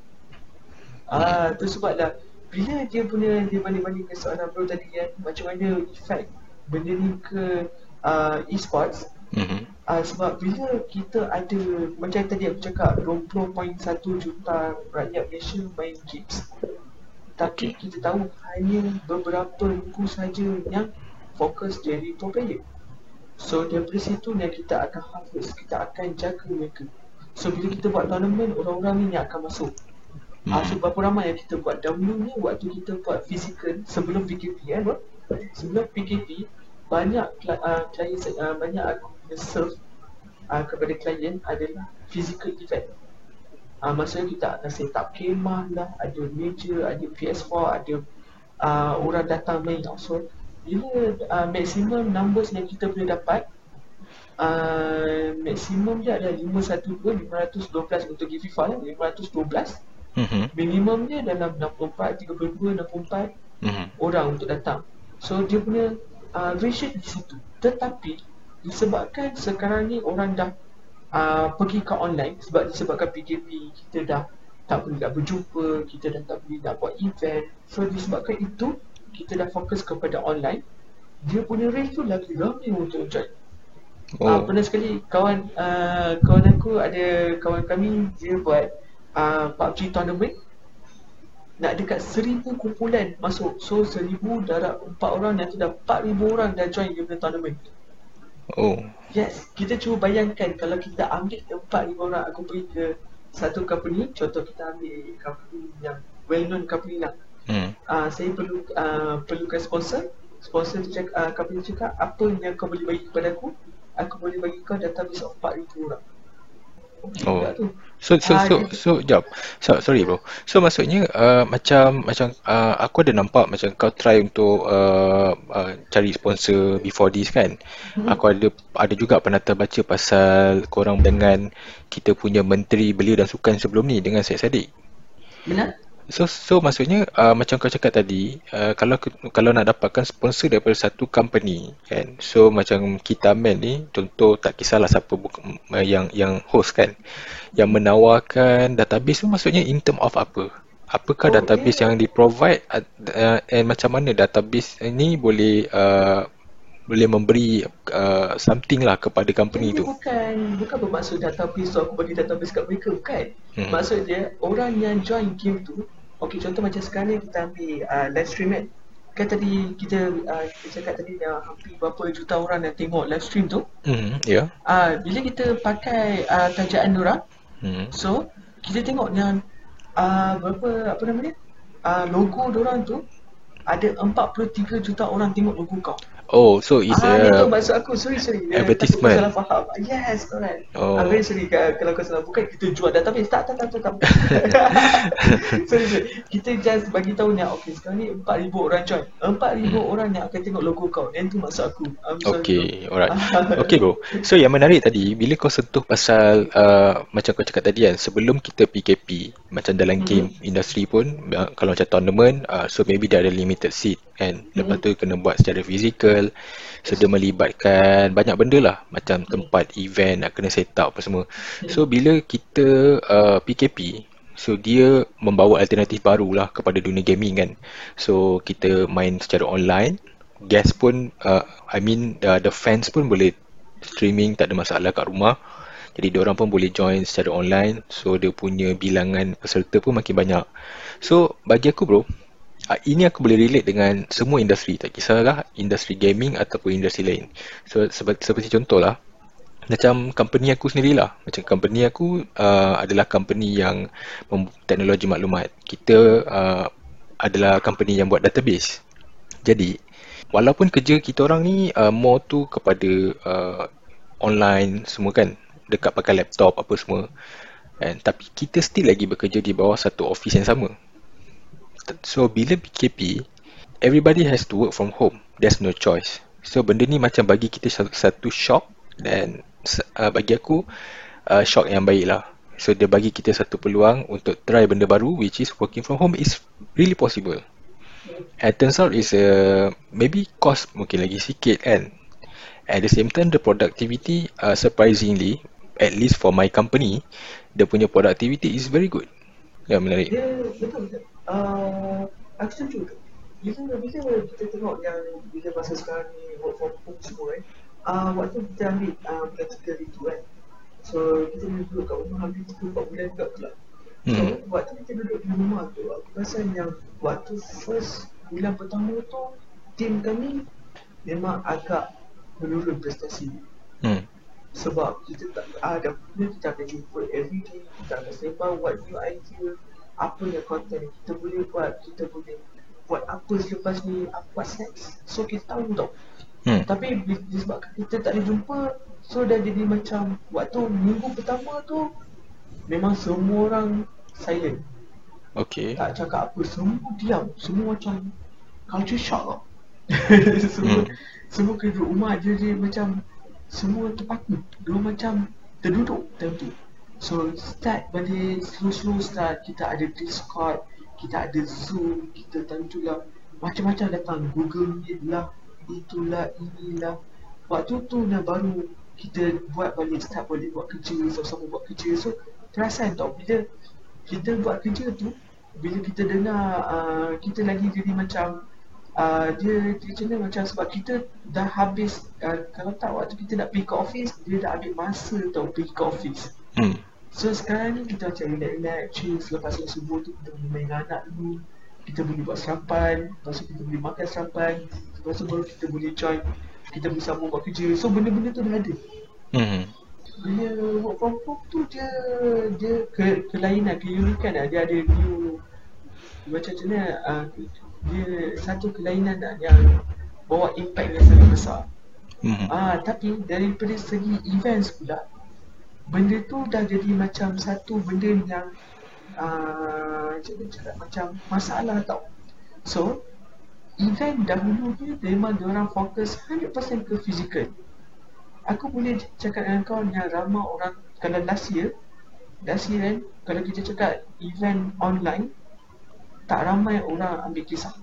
Ah, uh, tu sebablah bila dia punya dia banding-bandingkan soalan bro tadi kan macam mana efek benda ni ke uh, e-sports mm-hmm. Uh, sebab bila kita ada macam tadi aku cakap 20.1 juta rakyat Malaysia main games tapi kita tahu hanya beberapa ribu saja yang fokus jadi pro player so dari situ yang kita akan harvest kita akan jaga mereka so bila kita buat tournament orang-orang ni akan masuk hmm. uh, so berapa ramai yang kita buat dahulu ni waktu kita buat physical sebelum PKP eh, bro? sebelum PKP banyak uh, klien uh, banyak aku serve uh, kepada klien adalah physical event. Uh, maksudnya kita akan set up kemah lah, ada meja, ada PS4, ada uh, orang datang main. So, bila uh, maximum numbers yang kita boleh dapat, uh, maximum dia adalah 512, 512 untuk game FIFA lah, 512. Mm-hmm. Minimum dia dalam 64, 32, 64 mm-hmm. orang untuk datang. So, dia punya uh, ratio di situ. Tetapi, disebabkan sekarang ni orang dah uh, pergi ke online sebab disebabkan PKP kita dah tak boleh nak berjumpa, kita dah tak boleh nak buat event. So disebabkan itu, kita dah fokus kepada online. Dia punya race tu lagi ramai untuk join. Oh. Uh, pernah sekali kawan uh, kawan aku ada kawan kami dia buat uh, PUBG tournament nak dekat seribu kumpulan masuk so seribu darab empat orang nanti dah empat ribu orang dah join dia punya tournament Oh. Yes, kita cuba bayangkan kalau kita ambil tempat lima orang aku pergi ke satu company, contoh kita ambil company yang well known company lah. Hmm. Uh, saya perlu uh, perlukan sponsor. Sponsor cek uh, company cakap apa yang kau boleh bagi kepada aku? Aku boleh bagi kau database 4000 orang. Oh. So so so so jap. So, sorry bro. So maksudnya uh, macam macam uh, aku ada nampak macam kau try untuk uh, uh, cari sponsor before this kan. Hmm. Aku ada ada juga pernah terbaca pasal korang dengan kita punya menteri belia dan sukan sebelum ni dengan Syed Saddiq. Benar? So so maksudnya uh, macam kau cakap tadi uh, kalau kalau nak dapatkan sponsor daripada satu company kan. So macam kita men ni contoh tak kisahlah siapa uh, yang yang host kan yang menawarkan database tu maksudnya in term of apa? Apakah oh, database yeah. yang di provide uh, and macam mana database ini boleh uh, boleh memberi uh, something lah kepada company Ini tu. Bukan bukan bermaksud database tu aku bagi database kat mereka bukan. Hmm. Maksud dia orang yang join game tu, okey contoh macam sekarang ni kita ambil uh, live stream kan. Kan tadi kita uh, kita cakap tadi dah hampir berapa juta orang yang tengok live stream tu. Hmm, ya. Yeah. Uh, bila kita pakai uh, tajaan orang, hmm. so kita tengok yang uh, berapa apa nama dia? Uh, logo orang tu ada 43 juta orang tengok logo kau. Oh, so it's ah, a itu maksud aku. Sorry, sorry. Advertisement. Aku salah faham. Yes, correct. Oh. I'm very sorry kalau kau salah. Bukan kita jual database. Tak, tak, tak, tak. tak. sorry, sorry. Kita just bagi tahu ni, okay, sekarang ni 4,000 orang join. 4,000 hmm. orang yang akan tengok logo kau. Yang tu maksud aku. I'm sorry. Okay, bro. alright. okay, bro. So, yang menarik tadi, bila kau sentuh pasal, uh, macam kau cakap tadi kan, sebelum kita PKP, macam dalam hmm. game industri pun, uh, kalau macam tournament, uh, so maybe dia ada limited seat kan. Lepas tu kena buat secara fizikal, So dia melibatkan banyak benda lah. Macam tempat event nak kena set up apa semua. So bila kita uh, PKP So dia membawa alternatif baru lah kepada dunia gaming kan. So kita main secara online. Guest pun, uh, I mean uh, the fans pun boleh streaming tak ada masalah kat rumah. Jadi orang pun boleh join secara online. So dia punya bilangan peserta pun makin banyak. So bagi aku bro Uh, ini aku boleh relate dengan semua industri tak kisahlah industri gaming ataupun industri lain. So seperti, seperti contohlah macam company aku sendirilah. Macam company aku uh, adalah company yang teknologi maklumat. Kita uh, adalah company yang buat database. Jadi walaupun kerja kita orang ni uh, more tu kepada uh, online semua kan dekat pakai laptop apa semua and, tapi kita still lagi bekerja di bawah satu office yang sama So bila PKP Everybody has to work from home. There's no choice. So benda ni macam bagi kita satu shock Dan uh, bagi aku uh, Shock yang baik lah. So dia bagi kita satu peluang Untuk try benda baru Which is working from home is really possible. And turns out is uh, Maybe cost mungkin lagi sikit kan. At the same time the productivity uh, Surprisingly At least for my company Dia punya productivity is very good. Ya menarik. Dia betul betul uh, aku setuju bila bila kita tengok yang bila masa sekarang ni work from home semua kan uh, waktu kita ambil uh, practical itu kan so kita duduk kat rumah ambil 3-4 bulan juga pula so hmm. waktu kita duduk di rumah tu aku rasa yang waktu first bulan pertama tu tim kami memang agak menurun prestasi hmm. sebab kita tak ada kita akan jumpa every day kita akan sembang what new idea apa yang content kita boleh buat kita boleh buat apa selepas ni? Apa buat seks so kita tahu tau hmm. tapi disebabkan kita tak boleh jumpa so dah jadi macam waktu minggu pertama tu memang semua orang silent. Okay. Tak cakap apa, semua diam. Semua macam culture shock tau semua, hmm. semua kerja rumah je dia macam Semua terpaku. Dia macam terduduk time tu So start balik slow-slow start Kita ada Discord Kita ada Zoom Kita tentulah Macam-macam datang. Google Meet lah Itulah inilah. Waktu tu dah baru Kita buat balik Start balik buat kerja Sama-sama buat kerja. So perasan tau Bila kita buat kerja tu Bila kita dengar uh, Kita lagi jadi macam uh, Dia macam macam Sebab kita dah habis uh, Kalau tak waktu kita nak pergi ke office Dia dah ambil masa tau Pergi ke office. Hmm. So sekarang ni kita macam relax-relax Chill. Selepas yang subuh tu Kita boleh main anak dulu. Kita boleh buat sarapan Lepas tu kita boleh makan sarapan Lepas tu baru kita boleh join. Kita boleh sambung buat kerja. So benda-benda tu dah ada. Hmm. Bila work from home tu dia Dia ke, kelainan, keunikan lah. Dia ada new Macam mana uh, Dia satu kelainan lah yang Bawa impact yang sangat besar. Hmm. Ah, Tapi daripada segi events pula benda tu dah jadi macam satu benda yang uh, macam masalah tau. So event dahulu ni memang orang fokus 100% ke fizikal aku boleh cakap dengan kau yang ramai orang kalau last year last year kan kalau kita cakap event online tak ramai orang ambil kisah.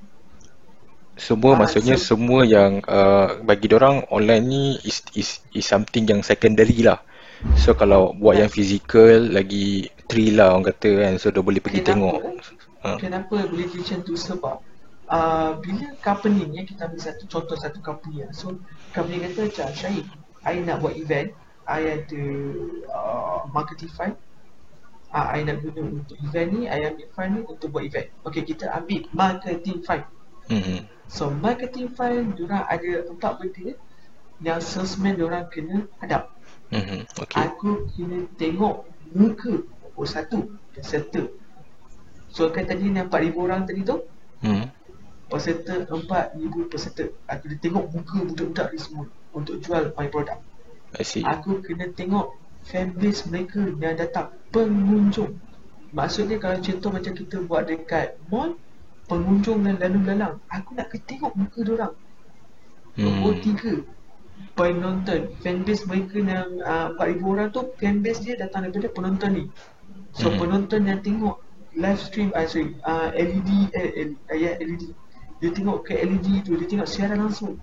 Semua uh, maksudnya so, semua yang uh, bagi orang online ni is, is is something yang secondary lah So kalau buat yang fizikal lagi thrill lah orang kata kan. So dia boleh pergi kenapa, tengok. ha. Kenapa boleh macam tu? Sebab uh, Bila company ni kita ambil satu contoh satu company lah. So company kata macam Syahid I nak buat event. I ada uh, marketing fund uh, I nak guna untuk event ni. I ambil fund ni untuk buat event. Okay kita ambil marketing fund mm-hmm. So marketing fund Diorang ada empat benda Yang salesman diorang kena hadap Mm-hmm. Okay. Aku kena tengok muka oh satu peserta. So kan tadi ni 4000 orang tadi tu? Hmm. Peserta 4000 peserta. Aku kena tengok muka budak-budak ni semua untuk jual my product. I see. Aku kena tengok fanbase mereka yang datang pengunjung. Maksudnya kalau contoh macam kita buat dekat mall pengunjung dan lalu lalang, aku nak kena tengok muka dia orang. Hmm. Nombor tiga, penonton fanbase mereka yang uh, 4000 orang tu fanbase dia datang daripada penonton ni. So hmm. penonton yang tengok live stream uh, sorry uh, LED eh, uh, ya LED dia tengok ke LED tu dia tengok siaran langsung.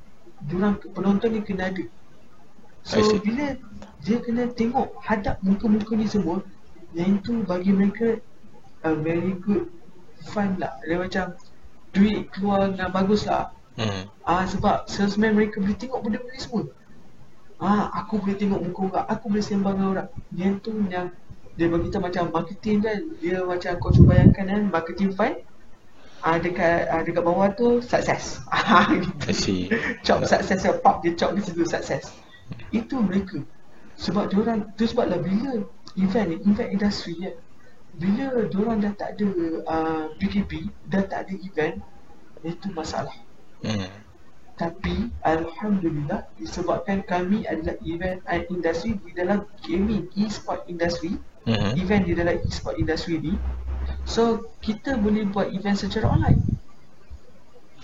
Diorang penonton ni kena ada. So bila dia kena tengok hadap muka-muka ni semua yang itu bagi mereka a very good fun lah. Dia macam duit keluar dengan bagus lah. Hmm. Ah sebab salesman mereka boleh tengok benda-benda semua. Ah aku boleh tengok muka orang, aku boleh sembang dengan orang. Yang tu yang dia bagi kita macam marketing kan, dia macam kau cuba bayangkan kan marketing file. Ah dekat ah, dekat bawah tu success. Ah gitu. Chop success ya pop dia chop di situ success. Itu mereka. Sebab dia orang tu sebablah bila event ni, event industry ya. Bila dia orang dah tak ada uh, PKP, dah tak ada event, itu masalah. Hmm. Tapi Alhamdulillah disebabkan kami adalah event industry di dalam gaming e-sport industry hmm. Event di dalam e-sport industry ni So kita boleh buat event secara online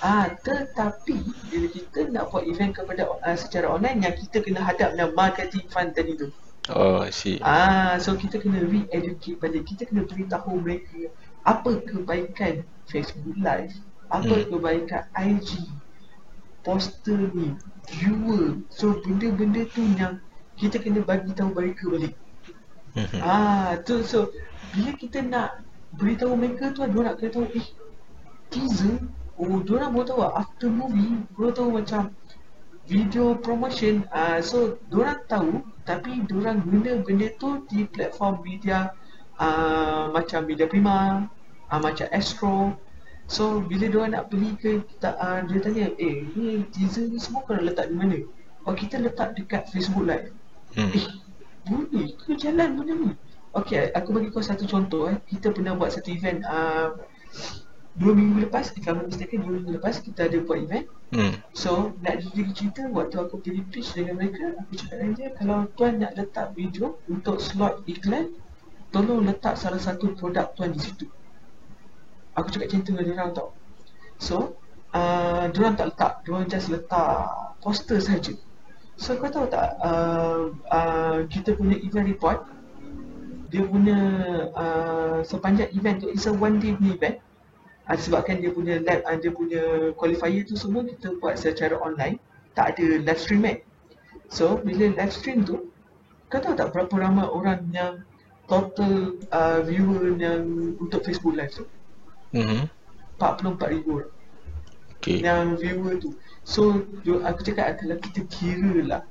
Ah, tetapi bila kita nak buat event kepada uh, secara online yang kita kena hadap dengan marketing fund tadi tu. Oh, I see. Ah, so kita kena re-educate balik. Kita kena beritahu mereka apa kebaikan Facebook Live, apa hmm. kebaikan IG, poster ni viewer so benda-benda tu yang kita kena bagi tahu mereka balik mhm. ah tu so bila kita nak beritahu mereka tu dia nak kena tahu eh teaser oh dia nak baru tahu after movie baru tahu macam video promotion uh, so diorang tahu tapi diorang guna benda tu di platform media uh, macam media prima uh, macam astro so bila diorang nak beli ke kita uh, dia tanya eh ni teaser ni semua kau letak di mana oh kita letak dekat facebook live hmm. eh boleh ke jalan benda ni Okay, aku bagi kau satu contoh eh. Kita pernah buat satu event uh, dua minggu lepas, if I'm mistaken, dua minggu lepas kita ada buat event. Hmm. So, nak jadi cerita waktu aku pergi pitch dengan mereka, aku cakap dengan dia, kalau tuan nak letak video untuk slot iklan, tolong letak salah satu produk tuan di situ. Aku cakap macam tu dengan diorang tau. So, uh, diorang tak letak, diorang just letak poster saja. So, kau tahu tak, uh, uh, kita punya event report, dia punya uh, sepanjang event tu it's a one day punya event uh, sebabkan dia punya lab uh, dia punya qualifier tu semua kita buat secara online tak ada live stream eh so bila live stream tu kau tahu tak berapa ramai orang yang total uh, viewer yang untuk Facebook live tu mm-hmm. 44 ribu orang okay. yang viewer tu so aku cakap kalau kita kira lah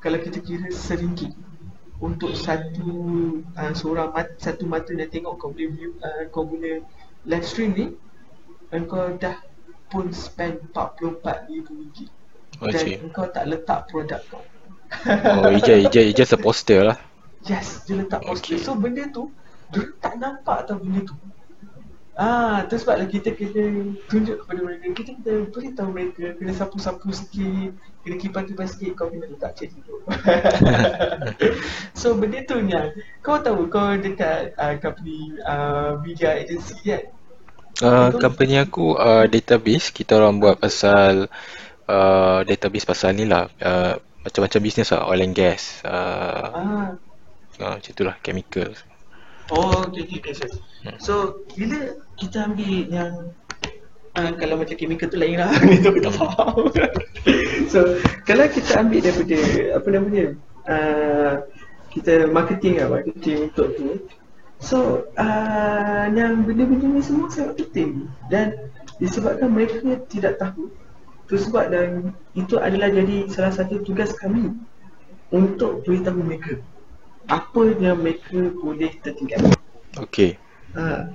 kalau kita kira seringgit untuk satu uh, seorang mat, satu mata nak tengok kau boleh view uh, kau guna live stream ni engkau dah pun spend 44 ribu ringgit dan okay. engkau tak letak produk kau oh ija ija ija just a poster lah yes dia letak poster okay. so benda tu dia tak nampak tau benda tu Ah, tu sebablah kita kena tunjuk kepada mereka. Kita kena beritahu mereka Kena sapu-sapu sikit Kena kipas-kipas sikit Kau kena letak cek dulu So benda tu ni Kau tahu kau dekat uh, company uh, media agency kan? Uh, company aku uh, database. Kita orang buat pasal uh, Database pasal ni lah. Uh, Macam-macam bisnes lah. Oil and gas uh, ah. uh, Macam tu lah. Chemical. Oh, okay, okay, okay. Hmm. So, bila kita ambil yang uh, kalau macam chemical tu lain lah, itu kita hmm. faham. so, kalau kita ambil daripada, apa namanya, uh, kita marketing lah, marketing untuk tu. So, uh, yang benda-benda ni semua sangat penting. Dan disebabkan mereka tidak tahu, tu sebab dan itu adalah jadi salah satu tugas kami untuk beritahu mereka apa yang mereka boleh tertinggal. Okay. Ha.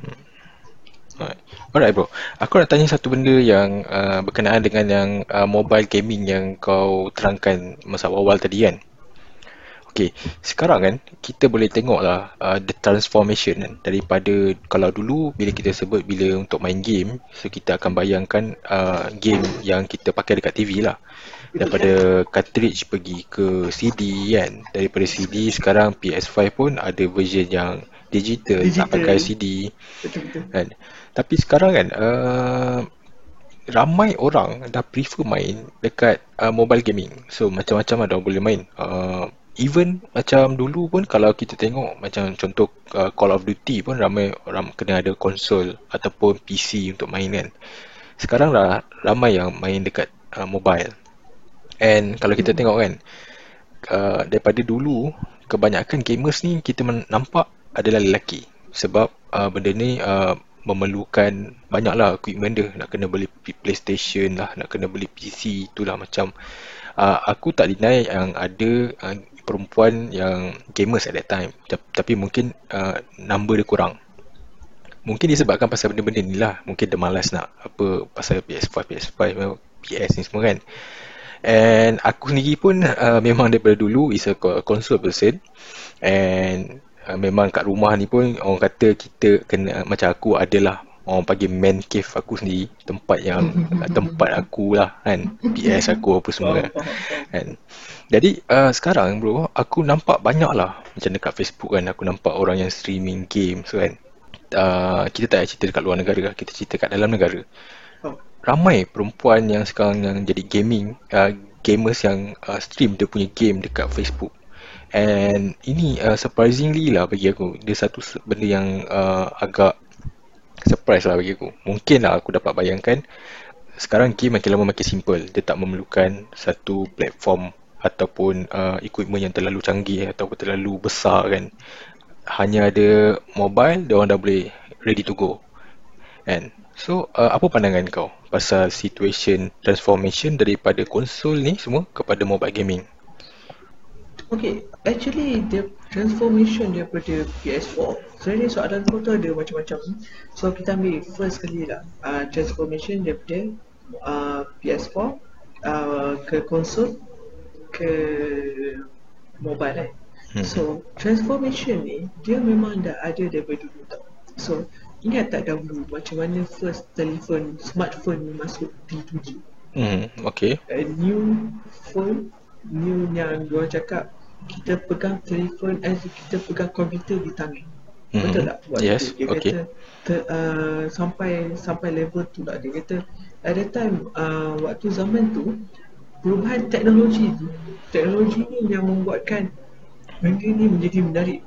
Alright. Alright bro. Aku nak tanya satu benda yang uh, berkenaan dengan yang uh, mobile gaming yang kau terangkan masa awal tadi kan. Okay, sekarang kan kita boleh tengok lah uh, the transformation kan daripada kalau dulu bila kita sebut bila untuk main game so kita akan bayangkan uh, game yang kita pakai dekat TV lah daripada cartridge pergi ke CD kan daripada CD sekarang PS5 pun ada version yang digital, digital. tak pakai CD kan tapi sekarang kan uh, ramai orang dah prefer main dekat uh, mobile gaming. So macam-macam ada boleh main. Uh, even macam dulu pun kalau kita tengok macam contoh uh, Call of Duty pun ramai orang kena ada konsol ataupun PC untuk main kan. Sekarang lah ramai yang main dekat uh, mobile. And kalau kita tengok kan uh, daripada dulu kebanyakan gamers ni kita nampak adalah lelaki. Sebab uh, benda ni uh, memerlukan banyaklah equipment dia. Nak kena beli PlayStation lah nak kena beli PC itulah macam uh, aku tak deny yang ada uh, perempuan yang gamers at that time. Tapi mungkin uh, number dia kurang. Mungkin disebabkan pasal benda-benda ni lah. Mungkin dia malas nak apa pasal PS5 PS5 PS ni semua kan. And aku sendiri pun uh, memang daripada dulu is a console person. And uh, memang kat rumah ni pun orang kata kita kena macam aku adalah orang panggil man cave aku sendiri. Tempat yang tempat aku lah kan. PS aku apa semua kan. Jadi uh, sekarang bro aku nampak banyak lah macam dekat Facebook kan. Aku nampak orang yang streaming game so kan. Uh, kita tak cerita dekat luar negara lah. Kita cerita kat dalam negara. Oh. ramai perempuan yang sekarang yang jadi gaming uh, gamers yang uh, stream dia punya game dekat Facebook and ini uh, surprisingly lah bagi aku dia satu benda yang uh, agak surprise lah bagi aku. Mungkin lah aku dapat bayangkan sekarang game makin lama makin simple. Dia tak memerlukan satu platform ataupun uh, equipment yang terlalu canggih ataupun terlalu besar kan. Hanya ada mobile dia orang dah boleh ready to go. Kan So, uh, apa pandangan kau pasal situation transformation daripada konsol ni semua kepada mobile gaming? Okay, actually the transformation daripada PS4 Sebenarnya soalan kau tu ada macam-macam. So kita ambil first kali lah. Uh, Transformation daripada uh, PS4 uh, ke konsol ke mobile eh? Hmm. So transformation ni dia memang dah ada daripada dulu tau. So ingat tak dahulu macam mana first telefon smartphone masuk T2G Hmm, okay. A new phone, new yang diorang cakap kita pegang telefon eh kita pegang komputer di tangan. Mm-hmm. Betul tak? Waktu yes, dia okay. kata ter, uh, sampai sampai level tu lah dia kata at that time uh, waktu zaman tu perubahan teknologi tu teknologi ni yang membuatkan benda ni menjadi menarik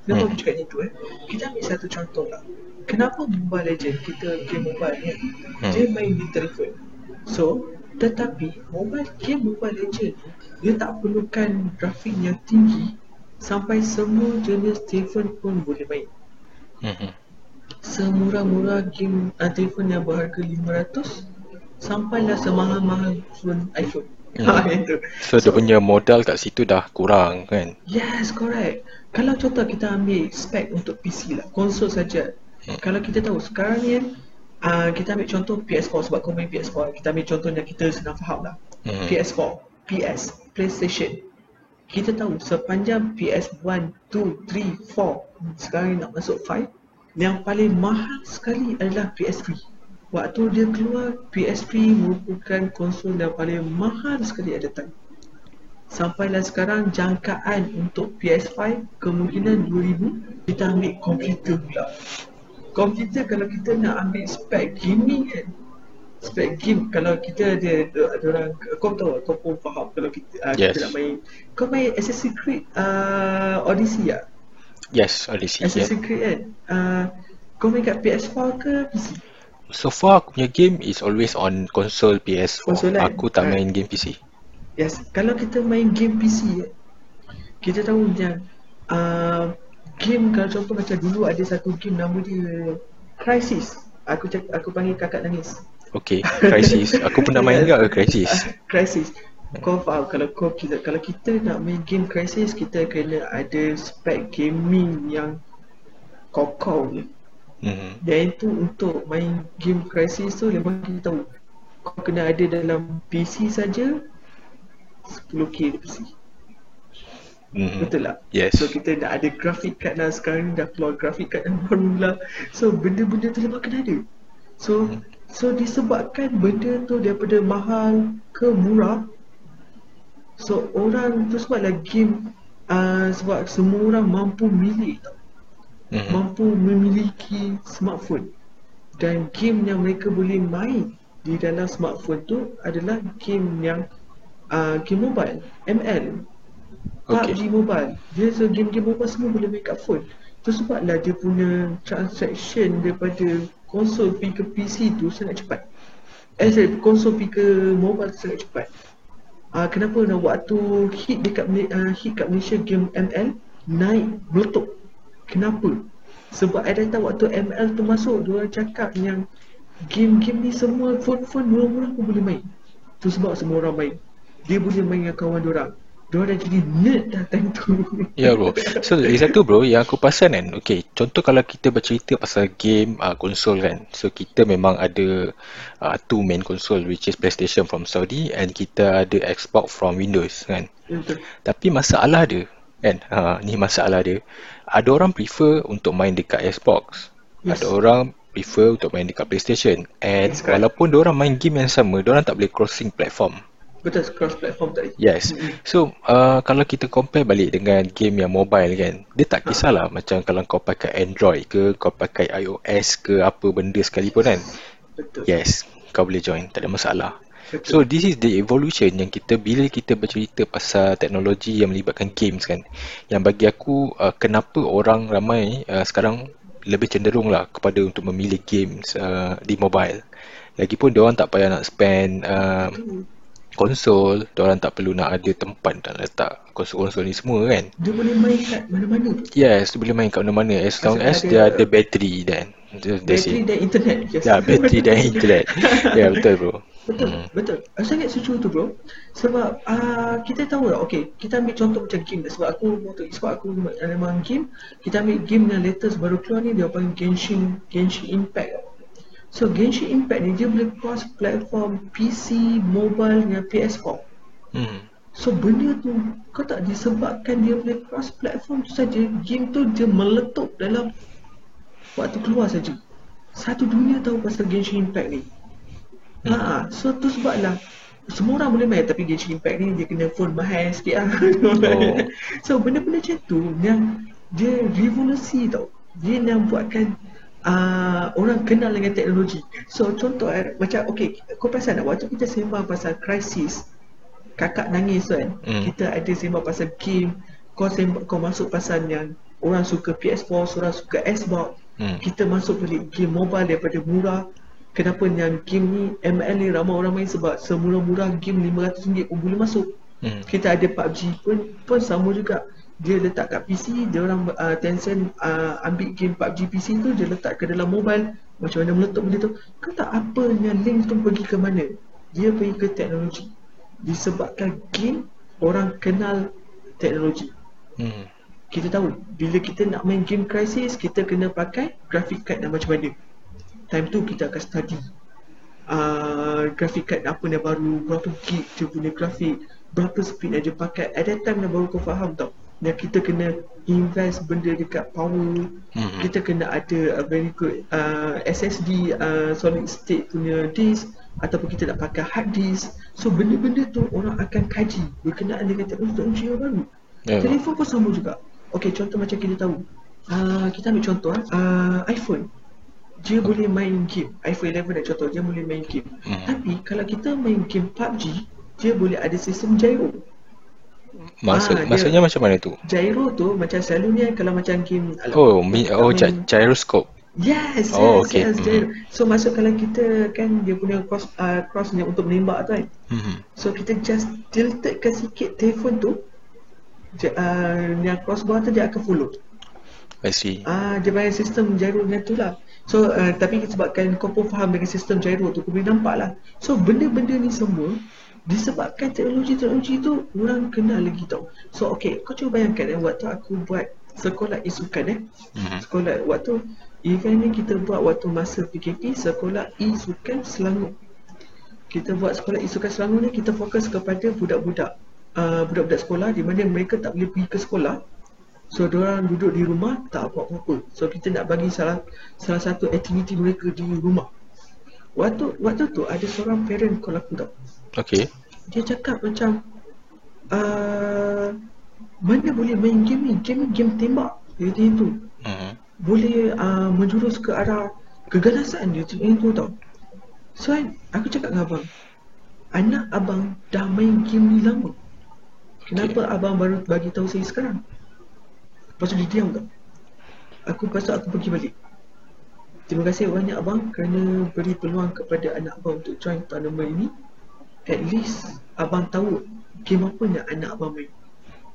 Kenapa hmm. aku cakap itu eh? Kita ambil satu contoh lah Kenapa Mobile Legend kita game mobile ni hmm. Dia main di telefon So Tetapi mobile game Mobile Legend dia tak perlukan grafik yang tinggi sampai semua jenis telefon pun boleh main. Mm-hmm. Semurah-murah game uh, telefon yang berharga 500 sampailah semahal-mahal phone iPhone. Hmm. Ha, so, so dia punya modal kat situ dah kurang kan? Yes, correct. Kalau contoh kita ambil spek untuk PC lah, konsol saja. Hmm. Kalau kita tahu sekarang ni uh, kita ambil contoh PS4 sebab kau main PS4. Kita ambil contoh yang kita senang faham lah. Hmm. PS4, PS, PlayStation. Kita tahu sepanjang PS1, 2, 3, 4 sekarang nak masuk 5 yang paling mahal sekali adalah PS3 waktu dia keluar PS3 merupakan konsol yang paling mahal sekali ada time. Sampailah sekarang jangkaan untuk PS5 kemungkinan 2000 kita ambil komputer pula. Komputer kalau kita nak ambil spek gaming kan spek game kalau kita ada ada orang kau tahu kau pun faham kalau kita uh, yes. kita nak main. Kau main Assassin's Creed uh, Odyssey ya yes Odyssey Assassin's yeah. Creed kan? Uh, kau main kat PS4 ke PC so far aku punya game is always on console PS4 console kan? aku tak uh, main game PC yes kalau kita main game PC kita tahu yang uh, game kalau contoh macam dulu ada satu game nama dia Crisis. Aku cak, aku panggil kakak nangis Okay, Crisis. Aku pernah main juga ke Crisis? Crisis. Kau faham kalau kau kita kalau kita nak main game Crisis kita kena ada spek gaming yang kokoh ni. Mm-hmm. Dan itu untuk main game Crisis tu memang kita tahu kau kena ada dalam PC saja 10k di PC. Mm-hmm. Betul tak? Yes. So kita dah ada graphic card dah sekarang dah keluar graphic card yang baru lah. So benda-benda tu memang kena ada. So mm-hmm. So disebabkan benda tu daripada mahal ke murah So orang tu sebablah game uh, Sebab semua orang mampu milik mm-hmm. Mampu memiliki smartphone. Dan game yang mereka boleh main Di dalam smartphone tu adalah game yang uh, Game mobile, ML okay. PUBG mobile. Dia so game-game mobile semua boleh main kat phone. Tu sebablah dia punya transaction daripada konsol pergi ke PC tu sangat cepat. Eh sorry, konsol pergi ke mobile tu sangat cepat. Uh, Kenapa nak waktu hit dekat uh, hit kat Malaysia game ML Naik meletup Kenapa? Sebab ada tahu waktu ML tu masuk Diorang cakap yang Game-game ni semua phone-phone murah-murah pun boleh main. Tu sebab semua orang main. Dia boleh main dengan kawan diorang dia dah jadi nerd dah time tu. Ya bro. So dari satu bro Yang aku pasal kan Okay Contoh kalau kita bercerita pasal game uh, Konsol kan. So kita memang ada uh, Two main konsol Which is PlayStation from Saudi And kita ada Xbox from Windows kan. Betul. Tapi masalah dia Kan ha, Ni masalah dia Ada orang prefer Untuk main dekat Xbox. Yes. Ada orang prefer Untuk main dekat PlayStation. And yes, walaupun orang main game yang sama orang tak boleh crossing platform Betul cross platform tadi. Yes. So uh, kalau kita compare balik dengan game yang mobile kan, dia tak kisahlah ha. macam kalau kau pakai Android ke, kau pakai iOS ke apa benda sekalipun kan. Betul. Yes, kau boleh join, tak ada masalah. Betul. So this is the evolution yang kita bila kita bercerita pasal teknologi yang melibatkan games kan. Yang bagi aku uh, kenapa orang ramai uh, sekarang lebih cenderung lah kepada untuk memilih games uh, di mobile. Lagipun dia orang tak payah nak spend uh, konsol, orang tak perlu nak ada tempat nak letak konsol-konsol ni semua kan. Dia boleh main kat mana-mana. Yes, dia boleh main kat mana-mana as long as dia ada bateri dan bateri dan internet. Yes. Ya, bateri dan internet. ya, betul bro. Betul, hmm. betul. Saya sangat setuju tu bro. Sebab uh, kita tahu lah, okay, kita ambil contoh macam game Sebab aku sebab aku memang game, kita ambil game yang latest baru keluar ni, dia panggil Genshin, Genshin Impact. So Genshin Impact ni dia boleh cross platform PC, mobile dengan PS4. Hmm. So benda tu kau tak disebabkan dia boleh cross platform tu saja game tu dia meletup dalam waktu keluar saja. Satu dunia tahu pasal Genshin Impact ni. Hmm. Ha, so tu sebablah semua orang boleh main tapi Genshin Impact ni dia kena phone mahal sikit lah. Oh. so benda-benda macam tu yang dia revolusi tau. Dia yang buatkan uh, orang kenal dengan teknologi. So contoh eh, macam okay, kau perasan tak waktu kita sembang pasal krisis, kakak nangis kan, mm. kita ada sembang pasal game, kau sembang, kau masuk pasal yang orang suka PS4, orang suka Xbox, mm. kita masuk beli game mobile daripada murah. Kenapa yang game ni ML ni ramai orang main sebab semurah-murah game RM500 pun boleh masuk. Mm. Kita ada PUBG pun pun sama juga dia letak kat PC, dia orang uh, Tencent uh, ambil game PUBG PC tu dia letak ke dalam mobile macam mana meletup benda tu. Kau tak apa yang link tu pergi ke mana. Dia pergi ke teknologi. Disebabkan game orang kenal teknologi. Hmm. kita tahu bila kita nak main game crisis kita kena pakai graphic card dan macam mana. Time tu kita akan study. Uh, graphic card apa yang baru berapa gig dia punya grafik berapa speed yang dia pakai. At that time dah baru kau faham tau dan kita kena invest benda dekat power. Mm-hmm. kita kena ada a very good uh, SSD uh, solid state punya disk ataupun kita nak pakai hard disk. So benda-benda tu orang akan kaji. Berkenaan dengan teknologi yang baru yeah. telefon pun sama juga. Ok contoh macam kita tahu. Uh, kita ambil contoh uh, iPhone. Dia boleh main game. iPhone 11 nak contoh dia boleh main game. Mm-hmm. tapi kalau kita main game PUBG dia boleh ada sistem gyro Maksud, ah, maksudnya macam mana tu? Gyro tu macam selalunya kalau macam game Oh, mi, oh main, gyroscope. Yes, oh, yes, okay. yes, mm-hmm. So masuk kalau kita kan dia punya cross uh, cross ni untuk menembak tu kan. Mm-hmm. So kita just tiltedkan sikit telefon tu. Uh, yang cross bawah tu dia akan follow. I see. Ah, uh, dia bayar sistem gyro ni tu lah. So uh, tapi sebabkan kau pun faham dengan sistem gyro tu, kau boleh nampak lah. So benda-benda ni semua disebabkan teknologi-teknologi tu orang kenal lagi tau. So okay kau cuba bayangkan eh waktu aku buat sekolah isukan eh. Mm-hmm. sekolah waktu event ni kita buat waktu masa PKP sekolah isukan Selangor. Kita buat sekolah isukan Selangor ni kita fokus kepada budak-budak uh, budak-budak sekolah di mana mereka tak boleh pergi ke sekolah. So orang duduk di rumah tak buat apa-apa. So kita nak bagi salah salah satu aktiviti mereka di rumah. Waktu waktu tu ada seorang parent call aku tau Okay. Dia cakap macam uh, mana boleh main game ni? Game ni game tembak. Dia kata itu. Uh-huh. Boleh uh, menjurus ke arah keganasan dia macam itu tau. So aku cakap dengan abang. Anak abang dah main game ni lama. Kenapa okay. abang baru bagi tahu saya sekarang? Lepas tu dia diam tak? Aku pasal aku pergi balik. Terima kasih banyak abang kerana beri peluang kepada anak abang untuk join tournament ini at least abang tahu game apa yang anak abang main.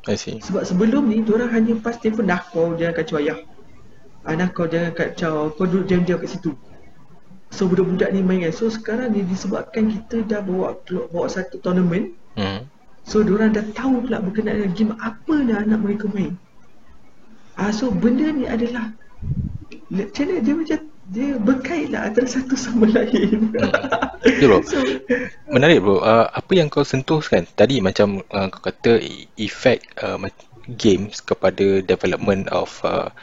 I see. Sebab sebelum ni, orang hanya pas telefon dah kau jangan kacau ayah. Anak kau jangan kacau, kau duduk diam-diam kat situ. So budak-budak ni main kan. So sekarang ni disebabkan kita dah bawa bawa satu tournament. Hmm. So orang dah tahu pula berkenaan dengan game apa yang anak mereka main. Ah so benda ni adalah macam dia macam dia berkait lah antara satu sama lain. Hmm. Ya bro. So, Menarik bro. Uh, apa yang kau sentuh kan tadi macam uh, kau kata efek uh, games kepada development of uh,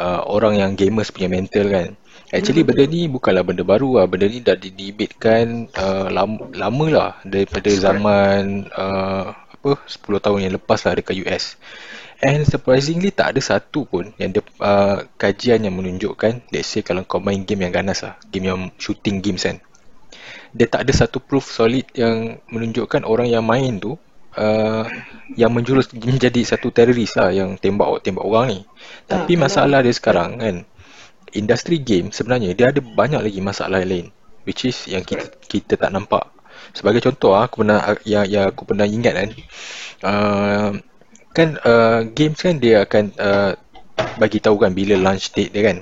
uh, orang yang gamers punya mental kan. Actually hmm. benda ni bukanlah benda baru lah. Benda ni dah didebatkan uh, lama, lama lah daripada zaman uh, apa 10 tahun yang lepas lah dekat US. And surprisingly tak ada satu pun yang ada uh, kajian yang menunjukkan let's say kalau kau main game yang ganas lah, game yang shooting games kan. Dia tak ada satu proof solid yang menunjukkan orang yang main tu uh, yang menjurus menjadi satu teroris lah yang tembak tembak orang ni. Tapi masalah dia sekarang kan industri game sebenarnya dia ada banyak lagi masalah lain which is yang kita kita tak nampak. sebagai contoh ah, aku pernah yang yang aku pernah ingat kan uh, kan uh, games kan dia akan uh, bagi tahu kan bila launch date dia kan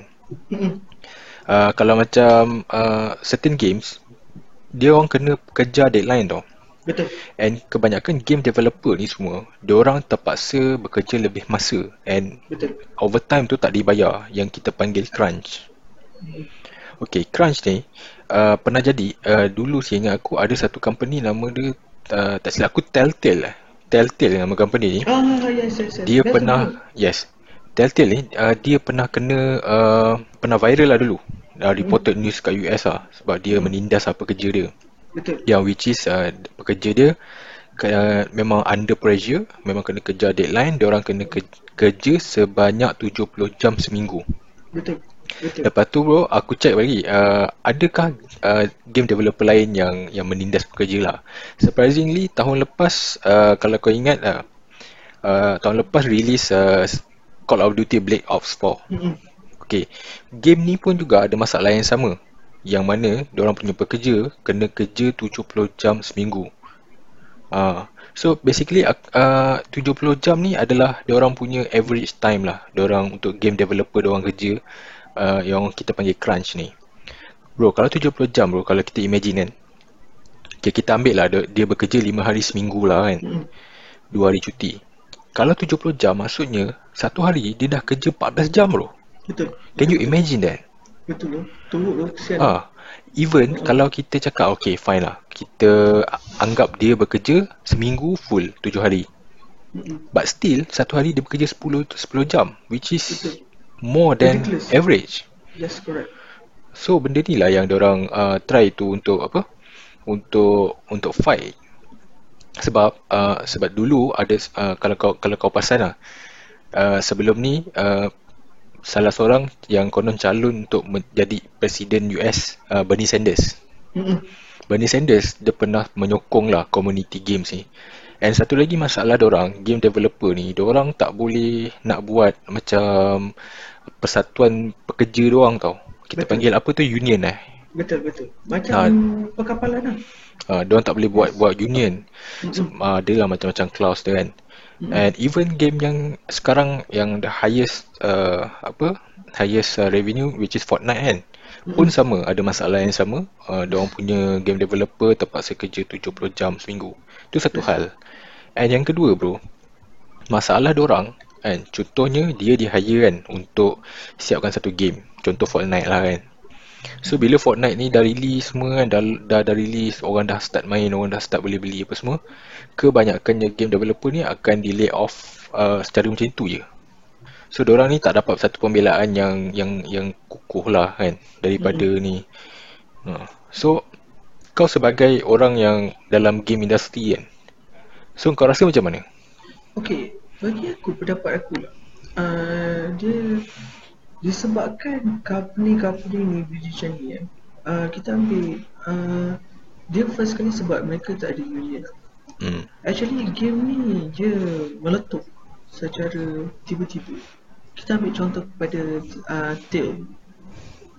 uh, kalau macam uh, certain games dia orang kena kejar deadline tau Betul. And kebanyakan game developer ni semua, dia orang terpaksa bekerja lebih masa and Betul. overtime tu tak dibayar yang kita panggil crunch. Okay, crunch ni uh, pernah jadi uh, dulu saya ingat aku ada satu company nama dia uh, tak silap aku Telltale lah. Telltale nama company ni. Ah, yes, yes, yes. Dia Best pernah betul. yes. Telltale ni uh, dia pernah kena uh, pernah viral lah dulu. Uh, reported news kat US lah sebab dia menindas apa kerja dia. Betul. Yang which is uh, pekerja dia uh, memang under pressure, memang kena kejar deadline, dia orang kena ke- kerja sebanyak 70 jam seminggu. Betul. Betul. Lepas tu bro, aku check lagi, uh, adakah uh, game developer lain yang yang menindas pekerja lah. Surprisingly, tahun lepas, uh, kalau kau ingat, uh, uh, tahun lepas release uh, Call of Duty Black Ops 4. Mm-mm. Okay, game ni pun juga ada masalah yang sama yang mana orang punya pekerja kena kerja 70 jam seminggu. Ah, so basically uh, 70 jam ni adalah orang punya average time lah orang untuk game developer orang kerja uh, yang kita panggil crunch ni. Bro, kalau 70 jam bro, kalau kita imagine kan. Okay, kita ambil lah dia, dia bekerja 5 hari seminggu lah kan. Mm-mm. 2 hari cuti. Kalau 70 jam maksudnya satu hari dia dah kerja 14 jam bro. Betul. Can you imagine that? Betul tu. Tunggu tu. Kesian. Ah, even kalau kita cakap okay fine lah, kita anggap dia bekerja seminggu full 7 hari. Mm-mm. But still satu hari dia bekerja 10 10 jam which is Betul. More than Ridiculous. average. Yes, correct. So benda ni lah yang orang uh, try tu untuk apa? Untuk untuk fight. Sebab uh, sebab dulu ada uh, kalau kau kalau kau pasal lah uh, sebelum ni uh, salah seorang yang konon calon untuk menjadi presiden US uh, Bernie Sanders. Mm-mm. Bernie Sanders dia pernah menyokong lah community games ni. And satu lagi masalah orang game developer ni, orang tak boleh nak buat macam persatuan pekerja orang tau. Kita Betul. panggil apa tu union eh. Betul, betul. Macam Ah. perkapalan lah. Uh, orang tak boleh buat buat union. So, Mm-mm. uh, dia lah macam-macam clause dia kan. And even game yang sekarang yang the highest uh, apa highest uh, revenue which is Fortnite kan pun sama ada masalah yang sama uh, orang punya game developer terpaksa kerja 70 jam seminggu itu satu hal and yang kedua bro masalah orang kan? Contohnya dia di hire kan untuk siapkan satu game. Contoh Fortnite lah kan? So bila Fortnite ni dah release semua kan dah, dah dah release orang dah start main orang dah start boleh beli apa semua kebanyakannya game developer ni akan di lay off uh, secara macam tu je. So orang ni tak dapat satu pembelaan yang yang yang kukuh lah kan daripada ni. Uh. so kau sebagai orang yang dalam game industry kan so kau rasa macam mana Okey, bagi aku pendapat aku lah. Uh, dia disebabkan company-company ni musician ni kan. Uh, kita ambil uh, dia first kali sebab mereka tak ada union. hmm. Actually game ni dia meletup secara tiba-tiba. Kita ambil contoh kepada uh, Tale.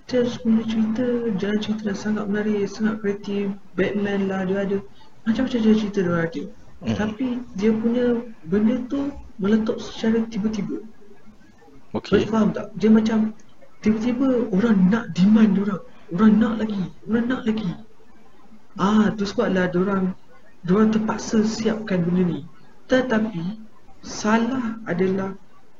Tale punya cerita, jalan cerita dah sangat menarik, sangat kreatif. Batman lah dia ada macam-macam jalan cerita dia ada. Mhm. Tapi dia punya benda tu meletup secara tiba-tiba. Okay Kau faham tak? Dia macam tiba-tiba orang nak demand dia orang. Orang nak lagi, orang nak lagi. Ah, tu sebablah dia orang dia orang terpaksa siapkan benda ni. Tetapi salah adalah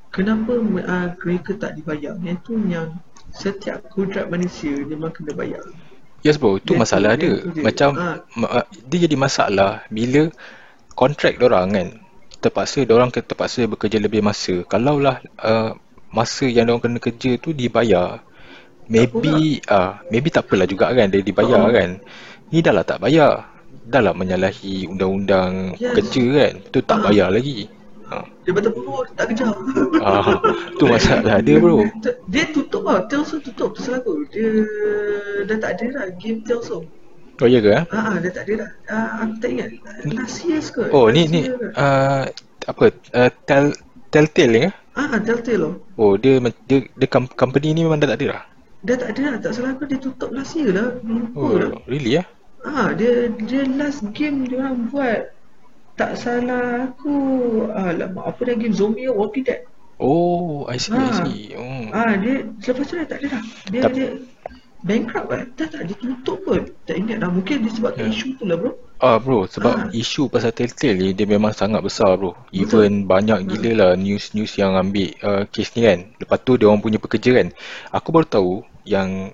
kenapa uh, mereka tak dibayar. Yang tu yang setiap kodrat manusia memang kena bayar. Yes bro, itu Yang tu- masalah dia. dia. Macam ma- ah, dia jadi masalah bila kontrak orang kan terpaksa orang terpaksa bekerja lebih masa. Kalaulah uh, masa yang orang kena kerja tu dibayar, maybe ah maybe tak apalah juga kan dia dibayar Oh. kan. Ni dah lah tak bayar. Dah lah menyalahi undang-undang Yes. kerja kan. Tu tak Ah. bayar lagi. Ha. Dia betul pun tak kejar. Ah, tu masalah dia bro. Dia- tutup lah, tu tutup terserah aku. Dia dah tak ada dah game tu. Oh ya ke? ah? Ah, ah, dah tak ada dah. Ah, aku tak ingat. Last year ke? Oh ni ni uh, apa uh, tel Telltale ni ke? Ah, Telltale loh. Oh dia dia, dia com- company ni memang dah tak ada dah. Dah tak ada dah. Tak salah aku dia tutup last year lah. Lupa Oh, dah. really ya? Ah, dia dia last game dia orang buat tak salah aku alamak apa dah game zombie walking dead oh i see ha. i ah. see oh. ah dia selepas tu dah tak ada dah dia tak. dia bankrupt kan dah tak dia tutup pun tak ingat dah mungkin disebabkan yeah. isu tu lah bro ah bro sebab ah. isu pasal telltale ni dia memang sangat besar bro even Betul. banyak ah. gila lah news-news yang ambil uh, case ni kan lepas tu dia orang punya pekerja kan aku baru tahu yang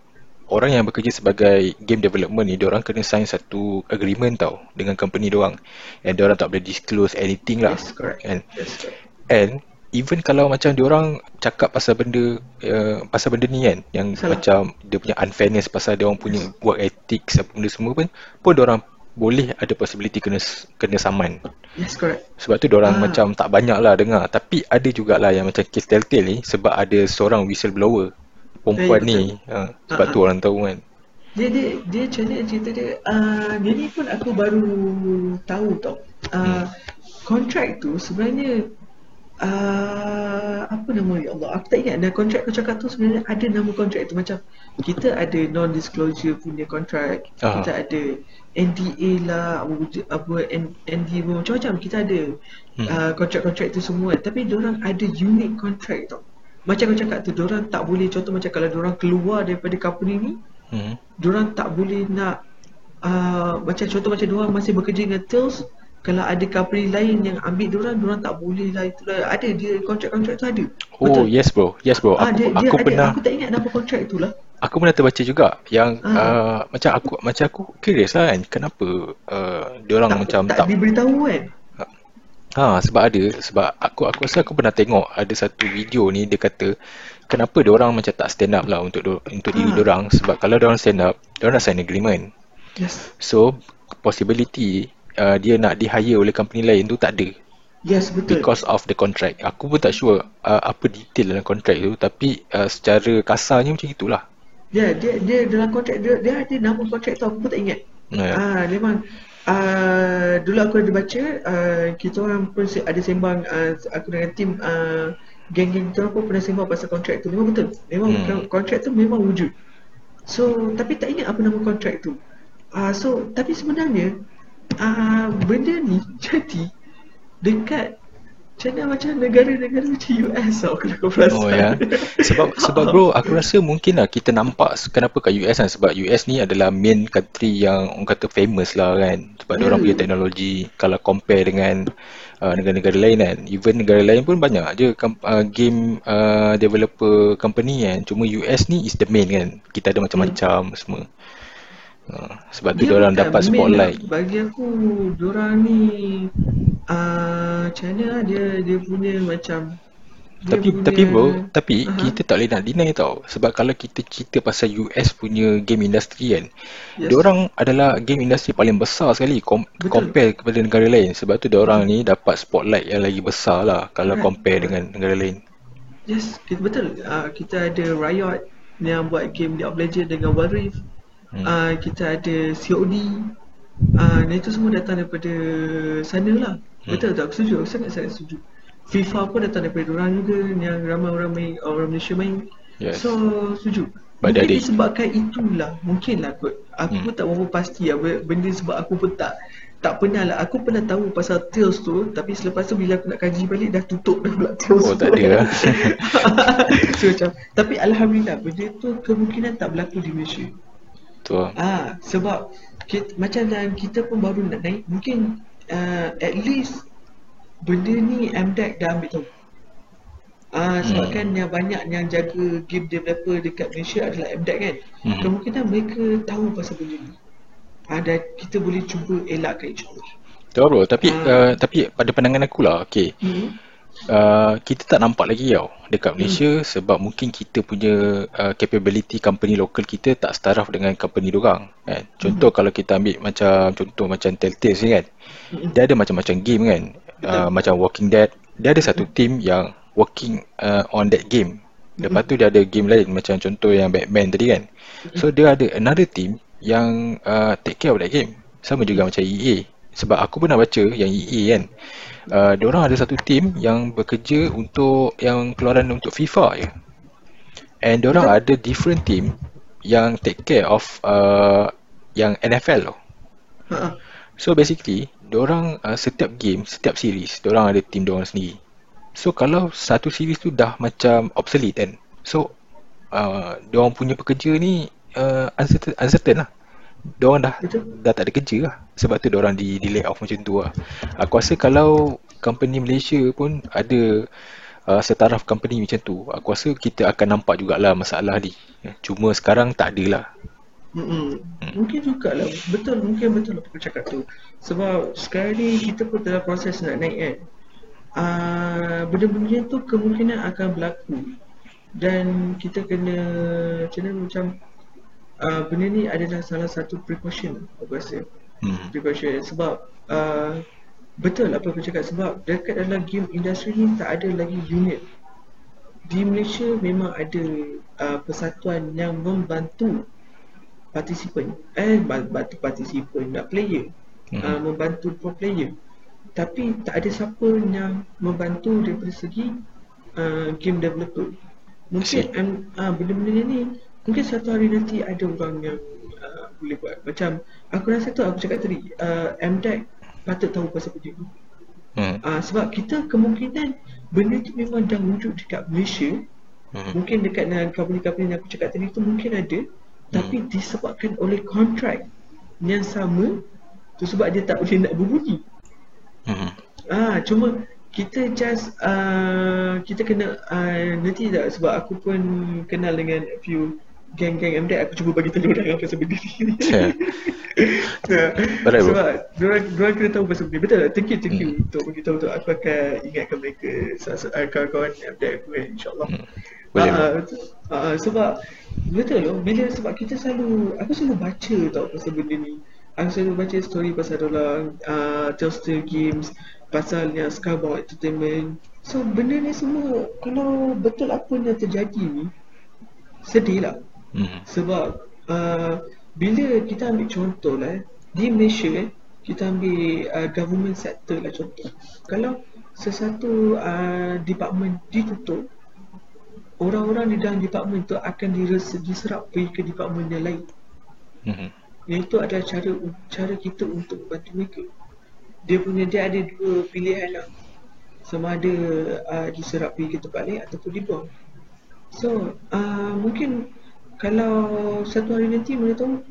orang yang bekerja sebagai game development ni, orang kena sign satu agreement tau dengan company orang. And orang tak boleh disclose anything lah. Yes, correct. And, yes, correct. and even kalau macam orang cakap pasal benda uh, pasal benda ni kan, yang Salah. macam dia punya unfairness pasal dia orang punya work ethics apa benda semua pun, pun orang boleh ada possibility kena kena saman. Yes, correct. Sebab tu orang ah. macam tak banyak lah dengar. Tapi ada jugalah yang macam case telltale ni sebab ada seorang whistleblower perempuan eh, ni ha, sebab uh-huh. tu orang tahu kan dia dia dia macam ni cerita dia uh, dia ni pun aku baru tahu tau uh, hmm. kontrak tu sebenarnya uh, apa nama ya Allah aku tak ingat dan kontrak kau cakap tu sebenarnya ada nama kontrak tu macam kita ada non disclosure punya kontrak uh-huh. kita ada NDA lah apa apa NDA macam-macam kita ada hmm. uh, kontrak-kontrak tu semua tapi orang ada unique kontrak tau macam kau cakap tu orang tak boleh contoh macam kalau orang keluar daripada company ni hmm. orang tak boleh nak uh, macam contoh macam orang masih bekerja dengan Tails kalau ada company lain yang ambil orang orang tak boleh lah itu lah. ada dia kontrak-kontrak tu ada oh Betul? yes bro yes bro ah, aku, dia, aku dia pernah ada, aku tak ingat nama kontrak tu lah aku pernah terbaca juga yang ah. uh, macam aku macam aku curious lah kan kenapa uh, orang macam tak, tak diberitahu kan Ha sebab ada sebab aku aku rasa aku pernah tengok ada satu video ni dia kata kenapa dia orang macam tak stand up lah untuk untuk ha. diri dia orang sebab kalau dia orang stand up dia orang nak sign agreement. Yes. So possibility uh, dia nak di hire oleh company lain tu tak ada. Yes betul. Because of the contract. Aku pun tak sure uh, apa detail dalam contract tu tapi uh, secara kasarnya macam itulah. Ya yeah, dia dia dalam kontrak dia dia ada nama kontrak tu aku pun tak ingat. Yeah. Ah memang Uh, dulu aku ada baca uh, kita orang pun ada sembang uh, aku dengan tim uh, geng-geng kita pun pernah sembang pasal kontrak tu memang betul memang hmm. kontrak tu memang wujud so tapi tak ingat apa nama kontrak tu uh, so tapi sebenarnya uh, benda ni jadi dekat macam macam negara-negara macam US tau kalau kau perasan. Oh ya. Sebab sebab bro aku rasa mungkin lah kita nampak kenapa kat US kan sebab US ni adalah main country yang orang kata famous lah kan sebab yeah. orang punya teknologi kalau compare dengan uh, negara-negara lain kan even negara lain pun banyak je uh, game uh, developer company kan cuma US ni is the main kan kita ada macam-macam hmm. semua. Uh, sebab tu dia orang dapat spotlight. Lah. Bagi aku diorang ni uh, macam mana lah, dia dia punya macam tapi punya... tapi bro tapi uh-huh. kita tak boleh nak deny tau sebab kalau kita cerita pasal US punya game industry kan yes. dia orang adalah game industry paling besar sekali com- compare kepada negara lain sebab tu dia orang ni dapat spotlight yang lagi besar lah kalau right. compare dengan negara lain yes betul uh, kita ada Riot yang buat game League of Legends dengan Wild Rift hmm. uh, kita ada COD uh, itu semua datang daripada sana lah Hmm. Betul tak? Aku setuju. Aku sangat-sangat setuju. FIFA pun datang daripada orang juga yang ramai orang main, orang Malaysia main. Yes. So, setuju. Mungkin adik. disebabkan itulah. Mungkin lah kot. Aku hmm. pun tak berapa pasti lah. Benda sebab aku pun tak tak pernah lah. Aku pernah tahu pasal Tales tu. Tapi selepas tu bila aku nak kaji balik dah tutup dah pula Tales oh, tu. Oh tak ada lah. so, macam, tapi Alhamdulillah benda tu kemungkinan tak berlaku di Malaysia. Betul. Ah, sebab kita, macam dan kita pun baru nak naik. Mungkin uh, at least benda ni MDEC dah ambil tahu. Ah uh, sebab hmm. kan yang banyak yang jaga game developer dekat Malaysia adalah MDEC kan. Hmm. Kemungkinan mereka tahu pasal benda ni. Ah uh, dan kita boleh cuba elakkan insya-Allah. Betul bro, tapi uh, uh, tapi pada pandangan aku lah, okey. Hmm. Uh, kita tak nampak lagi tau dekat Malaysia hmm. sebab mungkin kita punya uh, capability company local kita tak setaraf dengan company dorang kan. Contoh hmm. kalau kita ambil macam contoh macam Telltale ni kan. Hmm. Dia ada macam-macam game kan. Uh, macam Walking Dead, dia ada satu hmm. team yang working uh, on that game. Lepas tu dia ada game lain macam contoh yang Batman tadi kan. So dia ada another team yang uh, take care of that game. Sama juga macam EA. Sebab aku pernah baca yang EA kan uh, orang ada satu team yang bekerja untuk yang keluaran untuk FIFA je. And orang ada different team yang take care of uh, yang NFL tu. So basically, orang uh, setiap game, setiap series, orang ada team orang sendiri. So kalau satu series tu dah macam obsolete kan. So uh, orang punya pekerja ni uh, uncertain, uncertain lah. Diorang dah Betul. dah tak ada kerja lah. Sebab tu diorang di, di lay off macam tu lah. Aku rasa kalau company Malaysia pun ada uh, setaraf company macam tu Aku rasa kita akan nampak jugalah masalah ni. Cuma sekarang tak ada lah. Mm-mm. Mungkin juga lah Betul mungkin betul apa cakap tu. Sebab sekarang ni kita pun dalam proses nak naik kan? Uh, Benda-benda tu kemungkinan akan berlaku. Dan kita kena Macam mana macam uh, benda ni adalah salah satu precaution aku rasa. Hmm. precaution sebab uh, betul apa aku cakap sebab dekat dalam game industri ni tak ada lagi unit. Di Malaysia memang ada uh, persatuan yang membantu partisipan eh bantu partisipan nak player hmm. uh, membantu pro player. Tapi tak ada siapa yang membantu daripada segi uh, game developer mungkin uh, benda-benda ni Mungkin satu hari nanti ada orang yang uh, boleh buat Macam aku rasa tu aku cakap tadi uh, MDEC patut tahu pasal benda ni hmm. uh, Sebab kita kemungkinan benda tu memang dah wujud dekat Malaysia hmm. Mungkin dekat dengan company-company yang aku cakap tadi tu mungkin ada hmm. Tapi disebabkan oleh kontrak yang sama tu sebab dia tak boleh nak berbunyi hmm. Ah, cuma kita just uh, kita kena uh, nanti tak sebab aku pun kenal dengan few geng-geng MDEC aku cuba bagi tahu orang pasal benda ni. Yeah. nah, sebab diorang, diorang kena tahu pasal benda Betul tak? Thank you, thank you hmm. untuk bagi tahu tu. Aku akan ingatkan mereka uh, kawan-kawan MDEC aku kan insyaAllah. Hmm. Boleh. Uh, uh, sebab betul loh, bila sebab kita selalu, aku selalu baca tau pasal benda ni. Aku selalu baca story pasal orang uh, Telstar Games, pasal yang Skybound Entertainment. So benda ni semua, kalau betul apa yang terjadi ni, sedih lah. Hmm. Sebab uh, bila kita ambil contoh lah di Malaysia eh, kita ambil uh, government sector lah contoh. Kalau sesuatu uh, department ditutup, orang-orang di dalam department tu akan diserap pergi ke department yang lain. Hmm. Yang itu adalah cara cara kita untuk membantu mereka. Dia punya dia ada dua pilihan lah. Sama ada uh, diserap pergi ke tempat lain ataupun dibuang. So, uh, mungkin kalau satu hari nanti mana tahu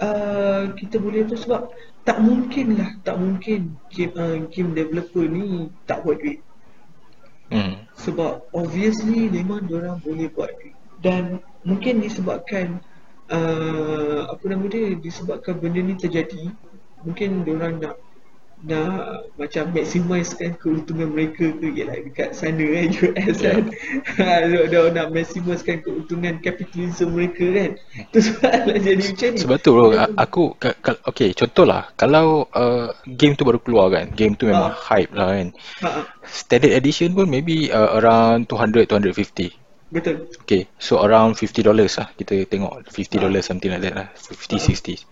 uh, kita boleh tu sebab tak mungkin lah tak mungkin game, uh, game developer ni tak buat duit hmm. sebab obviously memang orang boleh buat duit dan mungkin disebabkan uh, apa nama dia disebabkan benda ni terjadi mungkin orang nak nak macam maximizekan keuntungan mereka ke ialah dekat sana kan US kan. Yeah. dia nak maximizekan keuntungan kapitalisme mereka kan. Tu soalan jadi macam ni. Sebab tu bro aku okay contohlah. Kalau uh, game tu baru keluar kan game tu memang ha. hype lah kan. Ha. standard edition pun maybe uh, around 200 250 Betul. Okay, so around 50 dollars lah. Kita tengok 50 dollars something like that lah. 50 60.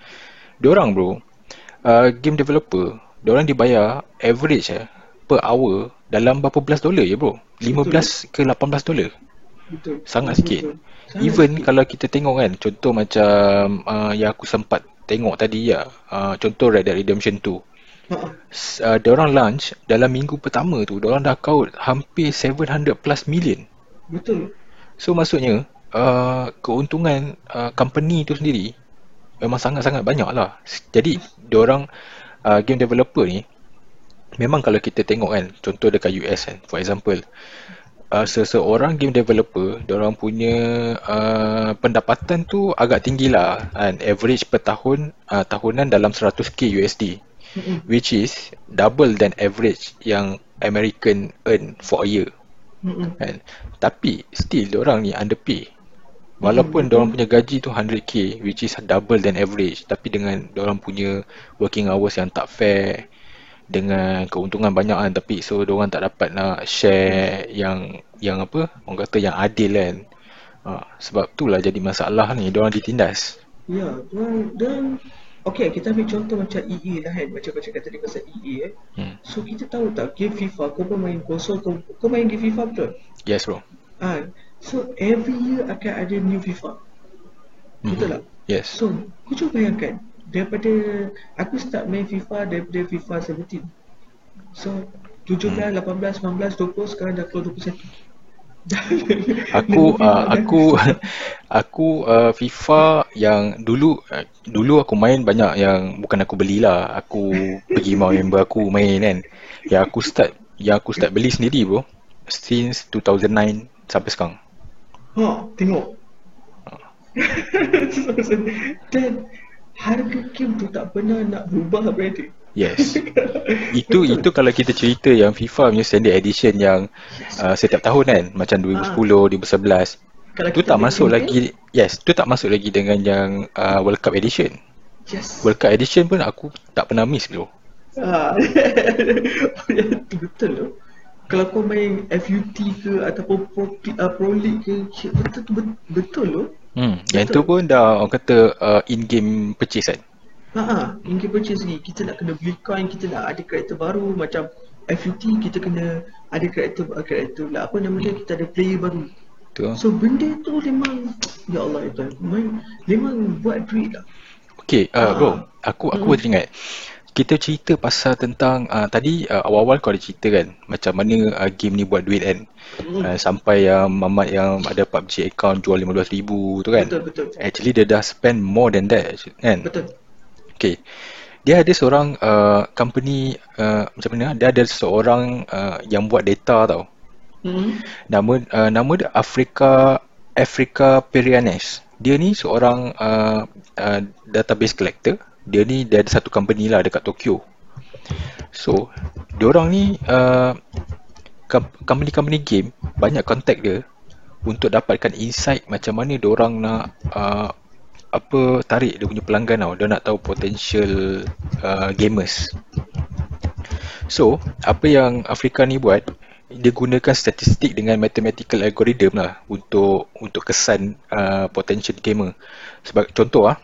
Diorang bro, uh, game developer Diorang dibayar average eh, per hour dalam berapa belas dolar je bro? 15 Betul. ke 18 dolar Betul. Sangat sikit. Sangat Even sikit. kalau kita tengok kan Contoh macam uh, Yang aku sempat tengok tadi ya uh, Contoh Red Dead Redemption 2 uh, Diorang launch Dalam minggu pertama tu Diorang dah kaut Hampir 700 plus million. Betul. So maksudnya uh, Keuntungan uh, Company tu sendiri Memang sangat-sangat banyak lah Jadi Diorang uh, game developer ni memang kalau kita tengok kan contoh dekat US kan for example uh, seseorang game developer orang punya uh, pendapatan tu agak tinggi lah kan average per tahun uh, tahunan dalam 100k USD mm-hmm. which is double than average yang American earn for a year mm-hmm. kan tapi still orang ni underpay Walaupun hmm. orang punya gaji tu 100k which is double than average tapi dengan orang punya working hours yang tak fair dengan keuntungan banyak kan tapi so orang tak dapat nak share yang yang apa orang kata yang adil kan. Ha, sebab itulah jadi masalah ni orang ditindas. Ya, dan, dan Okay, kita ambil contoh macam EA lah kan Macam kau cakap tadi pasal EA eh hmm. So kita tahu tak game FIFA Kau pun main konsol kau, kau main game FIFA betul? Yes bro Ah, So every year akan ada new FIFA. Betul mm-hmm. tak? Yes. So kau cuba bayangkan daripada aku start main FIFA daripada FIFA 17 so 17, hmm. 18, 19, 20 sekarang dah keluar 21 aku uh, aku aku uh, FIFA yang dulu uh, dulu aku main banyak yang bukan aku belilah. Aku pergi mau member aku main kan. Yang aku start yang aku start beli sendiri bro since 2009 sampai sekarang ha tengok dan harga game tu tak pernah nak berubah berada Yes. itu itu kalau kita cerita yang FIFA punya standard edition yang uh, setiap tahun kan macam 2010, ha. 2011. Kalau itu tak masuk game, lagi yes, itu tak masuk lagi dengan yang uh, World Cup edition. Yes. World Cup edition pun aku tak pernah miss dulu. Ah. betul tu. Kalau kau main FUT ke ataupun Pro, uh, Pro League ke betul tu betul tu. Hmm, yang tu pun dah orang kata uh, in game purchase kan. Ha, in-game purchase ni kita nak kena beli coin, kita nak ada karakter baru macam FUT kita kena ada karakter karakter lah apa nama dia kita ada player baru. Betul. So benda tu memang ya Allah itu memang, memang buat duit lah. Okay, uh, bro, aku aku hmm. teringat kita cerita pasal tentang uh, tadi uh, awal-awal kau ada cerita kan macam mana uh, game ni buat duit kan hmm. uh, sampai yang uh, mamat yang ada PUBG account jual 15000 tu kan betul betul actually dia dah spend more than that kan betul Okay. Dia ada seorang uh, company uh, macam mana? Dia ada seorang uh, yang buat data tau. Hmm. Nama uh, nama dia Africa Africa Perianes. Dia ni seorang uh, uh, database collector. Dia ni dia ada satu company lah dekat Tokyo. So, dia orang ni uh, company-company game banyak contact dia untuk dapatkan insight macam mana dia orang nak uh, apa tarik dia punya pelanggan tau. Dia nak tahu potential uh, gamers. So apa yang Afrika ni buat dia gunakan statistik dengan mathematical algorithm lah untuk untuk kesan uh, potential gamer. Sebab contoh ah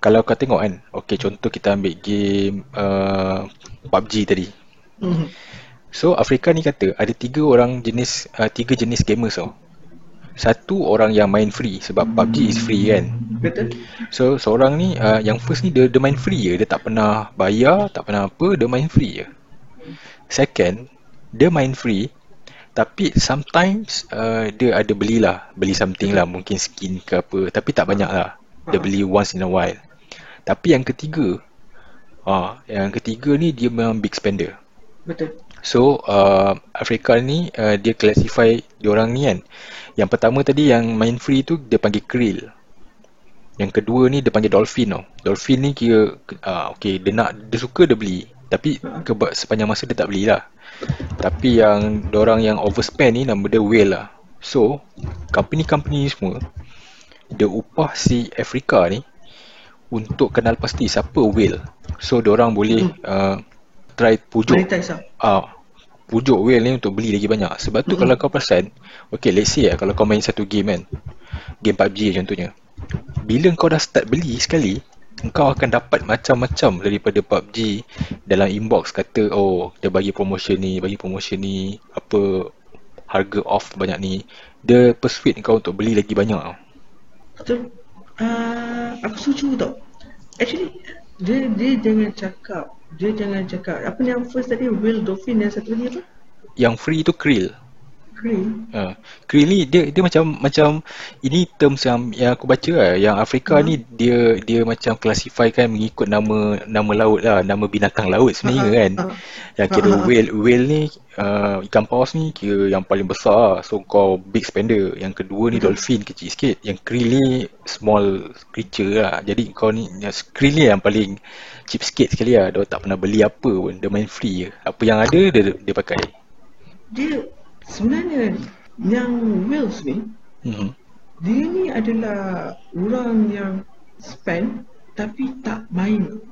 kalau kau tengok kan okey contoh kita ambil game uh, PUBG tadi. Mm-hmm. so Afrika ni kata ada tiga orang jenis uh, tiga jenis gamers tau. Satu orang yang main free sebab PUBG is free kan. Betul. So seorang ni uh, yang first ni dia, dia main free je. Dia tak pernah bayar tak pernah apa dia main free je. Second dia main free tapi sometimes uh, dia ada belilah. Beli something lah mungkin skin ke apa tapi tak banyak lah dia beli once in a while tapi yang ketiga ah yang ketiga ni dia memang big spender betul so uh, Afrika ni uh, dia classify dia orang ni kan yang pertama tadi yang main free tu dia panggil krill. Yang kedua ni dia panggil dolphin tau. Dolphin ni kira uh, okay, dia nak dia suka dia beli. Tapi ke, sepanjang masa dia tak belilah. Tapi yang orang yang overspend ni nama dia whale lah. So, company-company ni semua dia upah si Afrika ni untuk kenal pasti siapa whale. So, orang boleh hmm. uh, try pujuk. Uh, pujuk whale ni untuk beli lagi banyak sebab tu mm-hmm. kalau kau perasan okay let's say lah, kalau kau main satu game kan game PUBG contohnya bila kau dah start beli sekali kau akan dapat macam-macam daripada PUBG dalam inbox kata oh dia bagi promotion ni bagi promotion ni apa harga off banyak ni dia persuade kau untuk beli lagi banyak betul uh, aku setuju tau actually dia, dia jangan cakap dia jangan cakap apa yang first tadi Will Dolphin yang satu lagi apa? Yang free tu Krill. Krill. Ha. Krill ni dia dia macam macam ini terms yang yang aku baca lah. Yang Afrika hmm. ni dia dia macam classify kan mengikut nama nama laut lah, nama binatang laut sebenarnya ha. kan. Ha. Yang kira ha. whale whale ni uh, ikan paus ni kira yang paling besar lah. So kau big spender. Yang kedua ni hmm. dolphin kecil sikit. Yang krill ni small creature lah. Jadi kau ni krill ni yang paling cheap sikit sekali lah Dia tak pernah beli apa pun Dia main free je Apa yang ada dia dia pakai Dia sebenarnya Yang Wills ni hmm. Dia ni adalah Orang yang spend Tapi tak main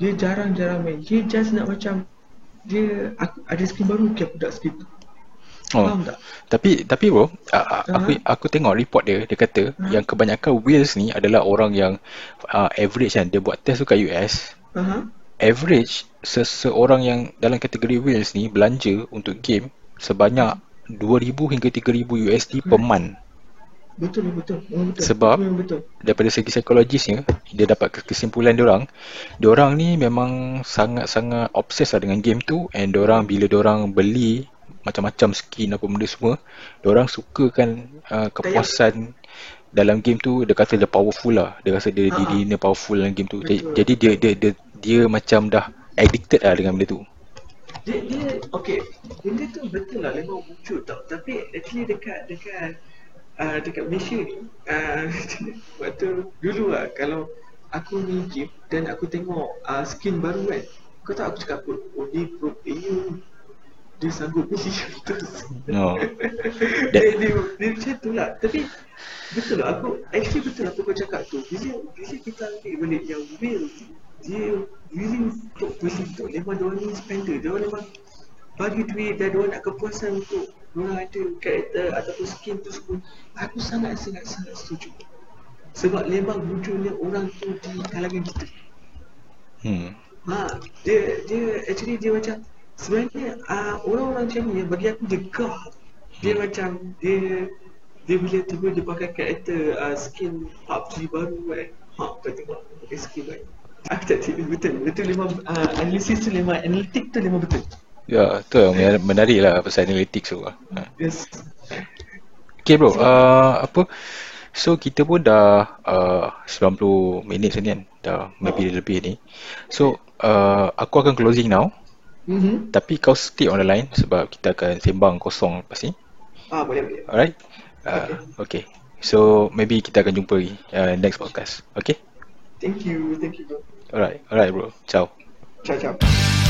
Dia jarang-jarang main Dia just nak macam Dia aku, ada skin baru Okay aku dah skin Oh. Tapi tapi bro, uh, uh-huh. aku aku tengok report dia dia kata uh-huh. yang kebanyakan wheels ni adalah orang yang uh, average kan dia buat test tu kat US uh-huh. average seseorang yang dalam kategori whales ni belanja untuk game sebanyak 2000 hingga 3000 USD per month. Betul, betul. Betul. Sebab betul. daripada segi psikologisnya, dia dapat kesimpulan dia orang, dia orang ni memang sangat-sangat obses lah dengan game tu and dia orang bila dia orang beli macam-macam skin apa benda semua, dia orang sukakan uh, kepuasan dalam game tu dia kata dia powerful lah. Dia rasa dia uh-huh. diri dia powerful dalam game tu. Betul. Jadi dia, dia dia dia macam dah addicted lah dengan benda tu. Dia dia okey. Benda tu betul lah memang wujud tau. Tapi actually dekat dekat uh, dekat Malaysia ni uh, waktu dulu lah kalau aku ni game dan aku tengok uh, skin baru kan kau tahu aku cakap apa oh ni pro player dia sanggup beli terus no. dia, dia, dia, macam tu lah tapi betul lah aku actually betul lah apa kau cakap tu bila, bila kita ambil balik yang real dia really untuk beli tu memang dia ni spender dia memang bagi duit dan dia nak kepuasan untuk Diorang ada karakter ataupun skin tu semua Aku sangat sangat sangat setuju Sebab memang wujudnya orang tu di kalangan kita Hmm Ha, dia dia actually dia macam sebenarnya uh, orang-orang macam ni bagi aku dia gah. Dia hmm. macam dia dia bila tiba dia pakai karakter uh, skin PUBG baru kan. Ha, kau tengok pakai skin kan. Aku tak tahu betul. Betul memang uh, analisis tu memang analitik tu memang betul. Ya, tu yang menarik lah pasal analytics tu. Ha. Yes. Okay bro, uh, apa? So kita pun dah uh, 90 minit ni kan. Dah maybe oh. lebih ni. So uh, aku akan closing now. Mm-hmm. Tapi kau stay on the line sebab kita akan sembang kosong lepas ni. Ah, boleh boleh. Alright. Uh, okay. okay. So maybe kita akan jumpa uh, next podcast. Okay? Thank you. Thank you bro. Alright. Alright bro. Ciao. Ciao ciao.